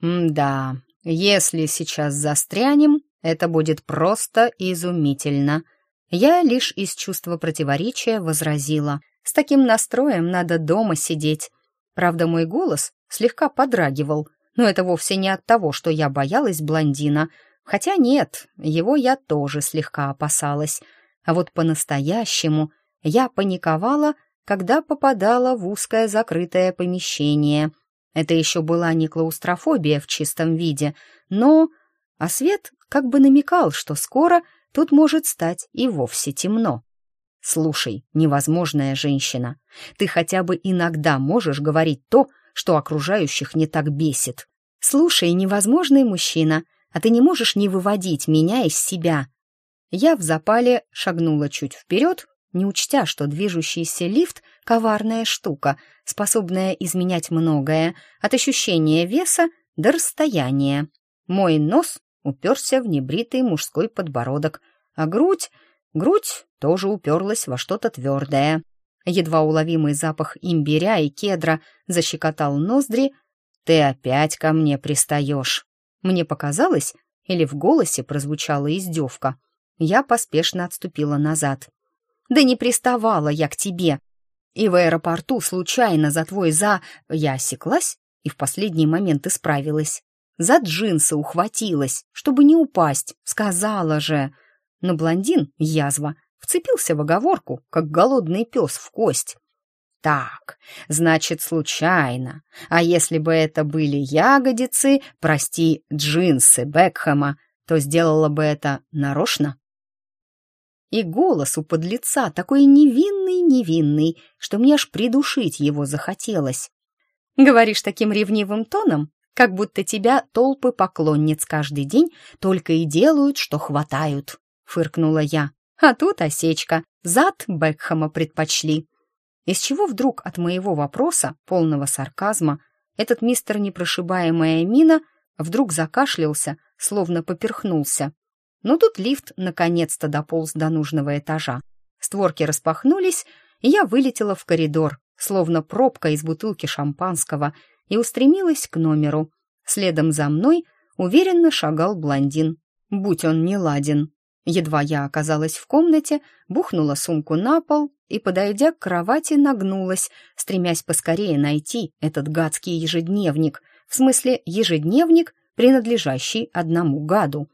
«Да, если сейчас застрянем, это будет просто изумительно». Я лишь из чувства противоречия возразила. «С таким настроем надо дома сидеть». Правда, мой голос слегка подрагивал, но это вовсе не от того, что я боялась блондина. Хотя нет, его я тоже слегка опасалась. А вот по-настоящему я паниковала, когда попадала в узкое закрытое помещение. Это еще была не клаустрофобия в чистом виде, но... А свет как бы намекал, что скоро тут может стать и вовсе темно. «Слушай, невозможная женщина, ты хотя бы иногда можешь говорить то, что окружающих не так бесит. «Слушай, невозможный мужчина, а ты не можешь не выводить меня из себя». Я в запале шагнула чуть вперед, не учтя, что движущийся лифт — коварная штука, способная изменять многое, от ощущения веса до расстояния. Мой нос уперся в небритый мужской подбородок, а грудь... грудь тоже уперлась во что-то твердое. Едва уловимый запах имбиря и кедра защекотал ноздри. «Ты опять ко мне пристаешь!» Мне показалось, или в голосе прозвучала издевка. Я поспешно отступила назад. «Да не приставала я к тебе!» И в аэропорту случайно за твой за... Я осеклась и в последний момент исправилась. За джинсы ухватилась, чтобы не упасть, сказала же. Но блондин, язва, вцепился в оговорку, как голодный пес в кость. Так, значит, случайно. А если бы это были ягодицы, прости, джинсы Бекхэма, то сделала бы это нарочно? И голос у подлеца такой невинный-невинный, что мне аж придушить его захотелось. Говоришь таким ревнивым тоном, как будто тебя толпы поклонниц каждый день только и делают, что хватают», — фыркнула я. А тут осечка. Зад Бекхэма предпочли. Из чего вдруг от моего вопроса, полного сарказма, этот мистер непрошибаемая мина вдруг закашлялся, словно поперхнулся. Но тут лифт наконец-то дополз до нужного этажа. Створки распахнулись, и я вылетела в коридор, словно пробка из бутылки шампанского, и устремилась к номеру. Следом за мной уверенно шагал блондин. Будь он не ладен. Едва я оказалась в комнате, бухнула сумку на пол и, подойдя к кровати, нагнулась, стремясь поскорее найти этот гадский ежедневник, в смысле ежедневник, принадлежащий одному гаду.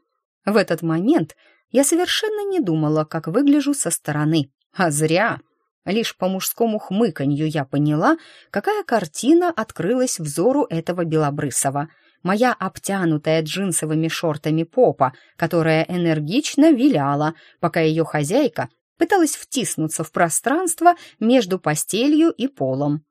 В этот момент я совершенно не думала, как выгляжу со стороны. А зря. Лишь по мужскому хмыканью я поняла, какая картина открылась взору этого Белобрысова — моя обтянутая джинсовыми шортами попа, которая энергично виляла, пока ее хозяйка пыталась втиснуться в пространство между постелью и полом.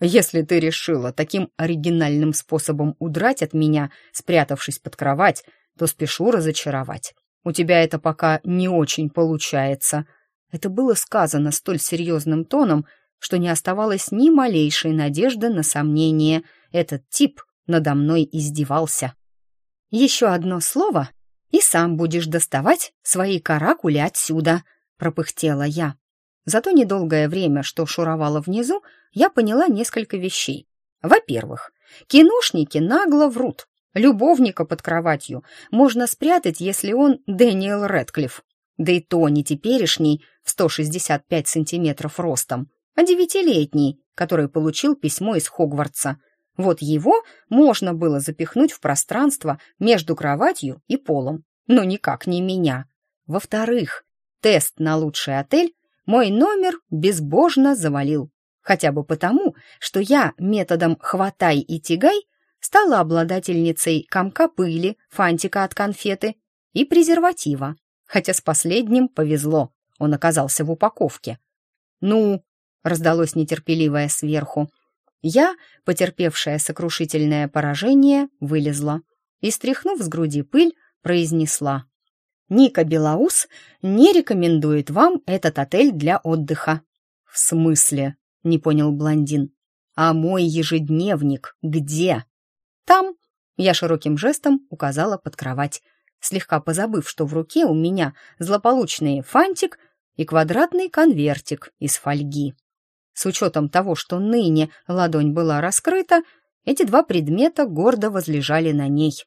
«Если ты решила таким оригинальным способом удрать от меня, спрятавшись под кровать, то спешу разочаровать. У тебя это пока не очень получается». Это было сказано столь серьезным тоном, что не оставалось ни малейшей надежды на сомнение. Этот тип надо мной издевался. «Еще одно слово, и сам будешь доставать свои каракули отсюда», — пропыхтела я. За то недолгое время, что шуровала внизу, я поняла несколько вещей. Во-первых, киношники нагло врут. Любовника под кроватью можно спрятать, если он Дэниел Рэдклифф. Да и то не теперешний, в 165 сантиметров ростом, а девятилетний, который получил письмо из Хогвартса — вот его можно было запихнуть в пространство между кроватью и полом, но никак не меня. Во-вторых, тест на лучший отель мой номер безбожно завалил. Хотя бы потому, что я методом «хватай и тягай» стала обладательницей комка пыли, фантика от конфеты и презерватива. Хотя с последним повезло, он оказался в упаковке. «Ну», — раздалось нетерпеливое сверху, — я, потерпевшая сокрушительное поражение, вылезла и, стряхнув с груди пыль, произнесла. «Ника Белаус не рекомендует вам этот отель для отдыха». «В смысле?» — не понял блондин. «А мой ежедневник где?» «Там», — я широким жестом указала под кровать, слегка позабыв, что в руке у меня злополучный фантик и квадратный конвертик из фольги. С учетом того, что ныне ладонь была раскрыта, эти два предмета гордо возлежали на ней.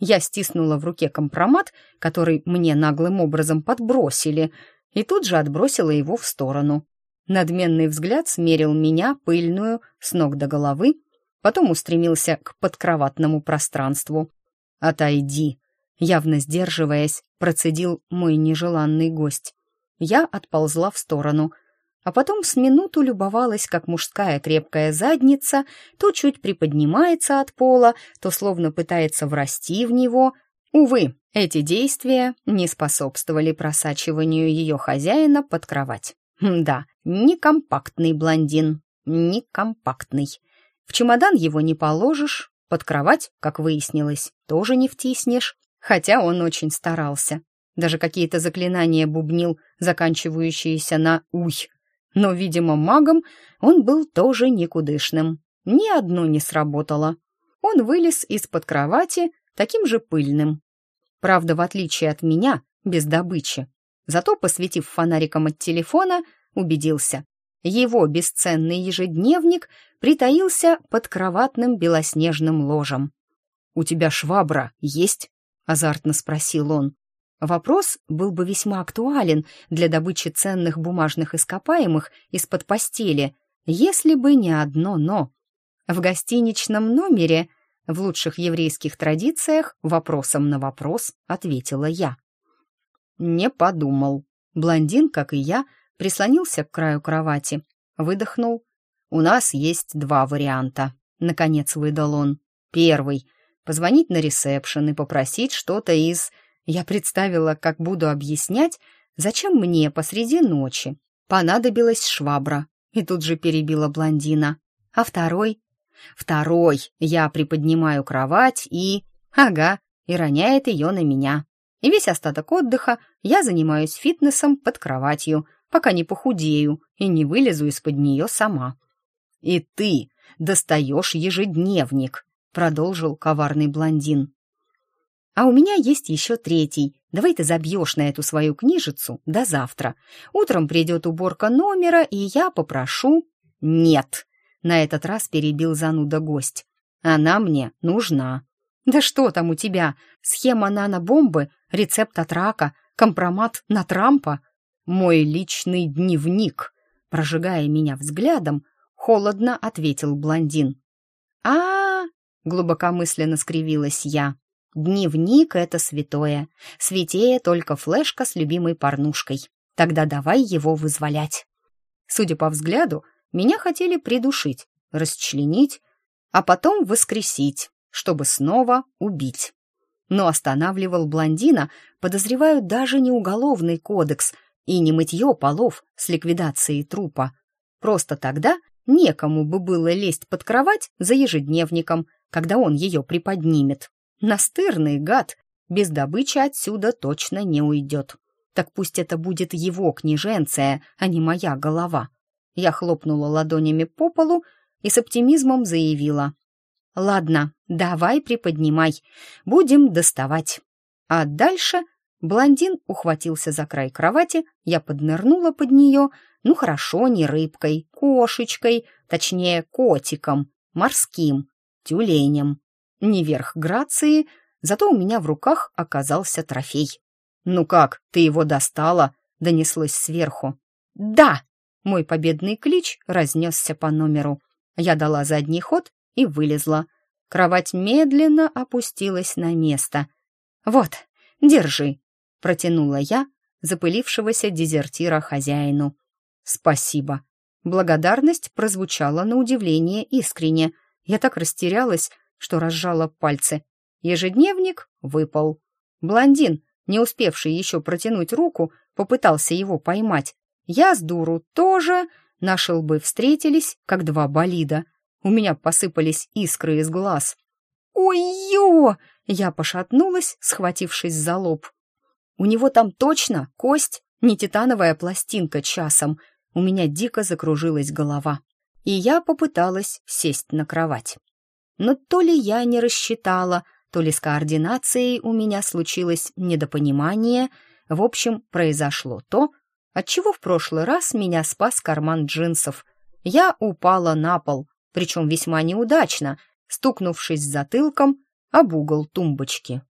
Я стиснула в руке компромат, который мне наглым образом подбросили, и тут же отбросила его в сторону. Надменный взгляд смерил меня, пыльную, с ног до головы, потом устремился к подкроватному пространству. «Отойди!» Явно сдерживаясь, процедил мой нежеланный гость. Я отползла в сторону — а потом с минуту любовалась, как мужская крепкая задница то чуть приподнимается от пола, то словно пытается врасти в него. Увы, эти действия не способствовали просачиванию ее хозяина под кровать. Да, некомпактный блондин, некомпактный. В чемодан его не положишь, под кровать, как выяснилось, тоже не втиснешь, хотя он очень старался. Даже какие-то заклинания бубнил, заканчивающиеся на «уй», но, видимо, магом он был тоже никудышным. Ни одно не сработало. Он вылез из-под кровати таким же пыльным. Правда, в отличие от меня, без добычи. Зато, посветив фонариком от телефона, убедился. Его бесценный ежедневник притаился под кроватным белоснежным ложем. «У тебя швабра есть?» — азартно спросил он. Вопрос был бы весьма актуален для добычи ценных бумажных ископаемых из-под постели, если бы не одно «но». В гостиничном номере, в лучших еврейских традициях, вопросом на вопрос ответила я. Не подумал. Блондин, как и я, прислонился к краю кровати, выдохнул. «У нас есть два варианта», — наконец выдал он. «Первый — позвонить на ресепшн и попросить что-то из я представила, как буду объяснять, зачем мне посреди ночи понадобилась швабра, и тут же перебила блондина. А второй? Второй я приподнимаю кровать и... Ага, и роняет ее на меня. И весь остаток отдыха я занимаюсь фитнесом под кроватью, пока не похудею и не вылезу из-под нее сама. «И ты достаешь ежедневник», — продолжил коварный блондин. «А у меня есть еще третий. Давай ты забьешь на эту свою книжицу до завтра. Утром придет уборка номера, и я попрошу...» «Нет», — на этот раз перебил зануда гость. «Она мне нужна». «Да что там у тебя? Схема нано-бомбы, рецепт от рака, компромат на Трампа?» «Мой личный дневник», — прожигая меня взглядом, холодно ответил блондин. а, -а, -а глубокомысленно скривилась я. «Дневник — это святое. Святее только флешка с любимой порнушкой. Тогда давай его вызволять». Судя по взгляду, меня хотели придушить, расчленить, а потом воскресить, чтобы снова убить. Но останавливал блондина, подозреваю, даже не уголовный кодекс и не мытье полов с ликвидацией трупа. Просто тогда некому бы было лезть под кровать за ежедневником, когда он ее приподнимет. Настырный гад, без добычи отсюда точно не уйдет. Так пусть это будет его княженция, а не моя голова. Я хлопнула ладонями по полу и с оптимизмом заявила. «Ладно, давай приподнимай, будем доставать». А дальше блондин ухватился за край кровати, я поднырнула под нее, ну хорошо, не рыбкой, кошечкой, точнее котиком, морским, тюленем. Не верх грации, зато у меня в руках оказался трофей. «Ну как, ты его достала?» — донеслось сверху. «Да!» — мой победный клич разнесся по номеру. Я дала задний ход и вылезла. Кровать медленно опустилась на место. «Вот, держи!» — протянула я запылившегося дезертира хозяину. «Спасибо!» Благодарность прозвучала на удивление искренне. Я так растерялась, что разжала пальцы. Ежедневник выпал. Блондин, не успевший еще протянуть руку, попытался его поймать. Я с дуру тоже. Наши лбы встретились, как два болида. У меня посыпались искры из глаз. «Ой-ё!» Я пошатнулась, схватившись за лоб. «У него там точно кость, не титановая пластинка часом». У меня дико закружилась голова. И я попыталась сесть на кровать. Но то ли я не рассчитала, то ли с координацией у меня случилось недопонимание. В общем, произошло то, от чего в прошлый раз меня спас карман джинсов. Я упала на пол, причем весьма неудачно, стукнувшись затылком об угол тумбочки.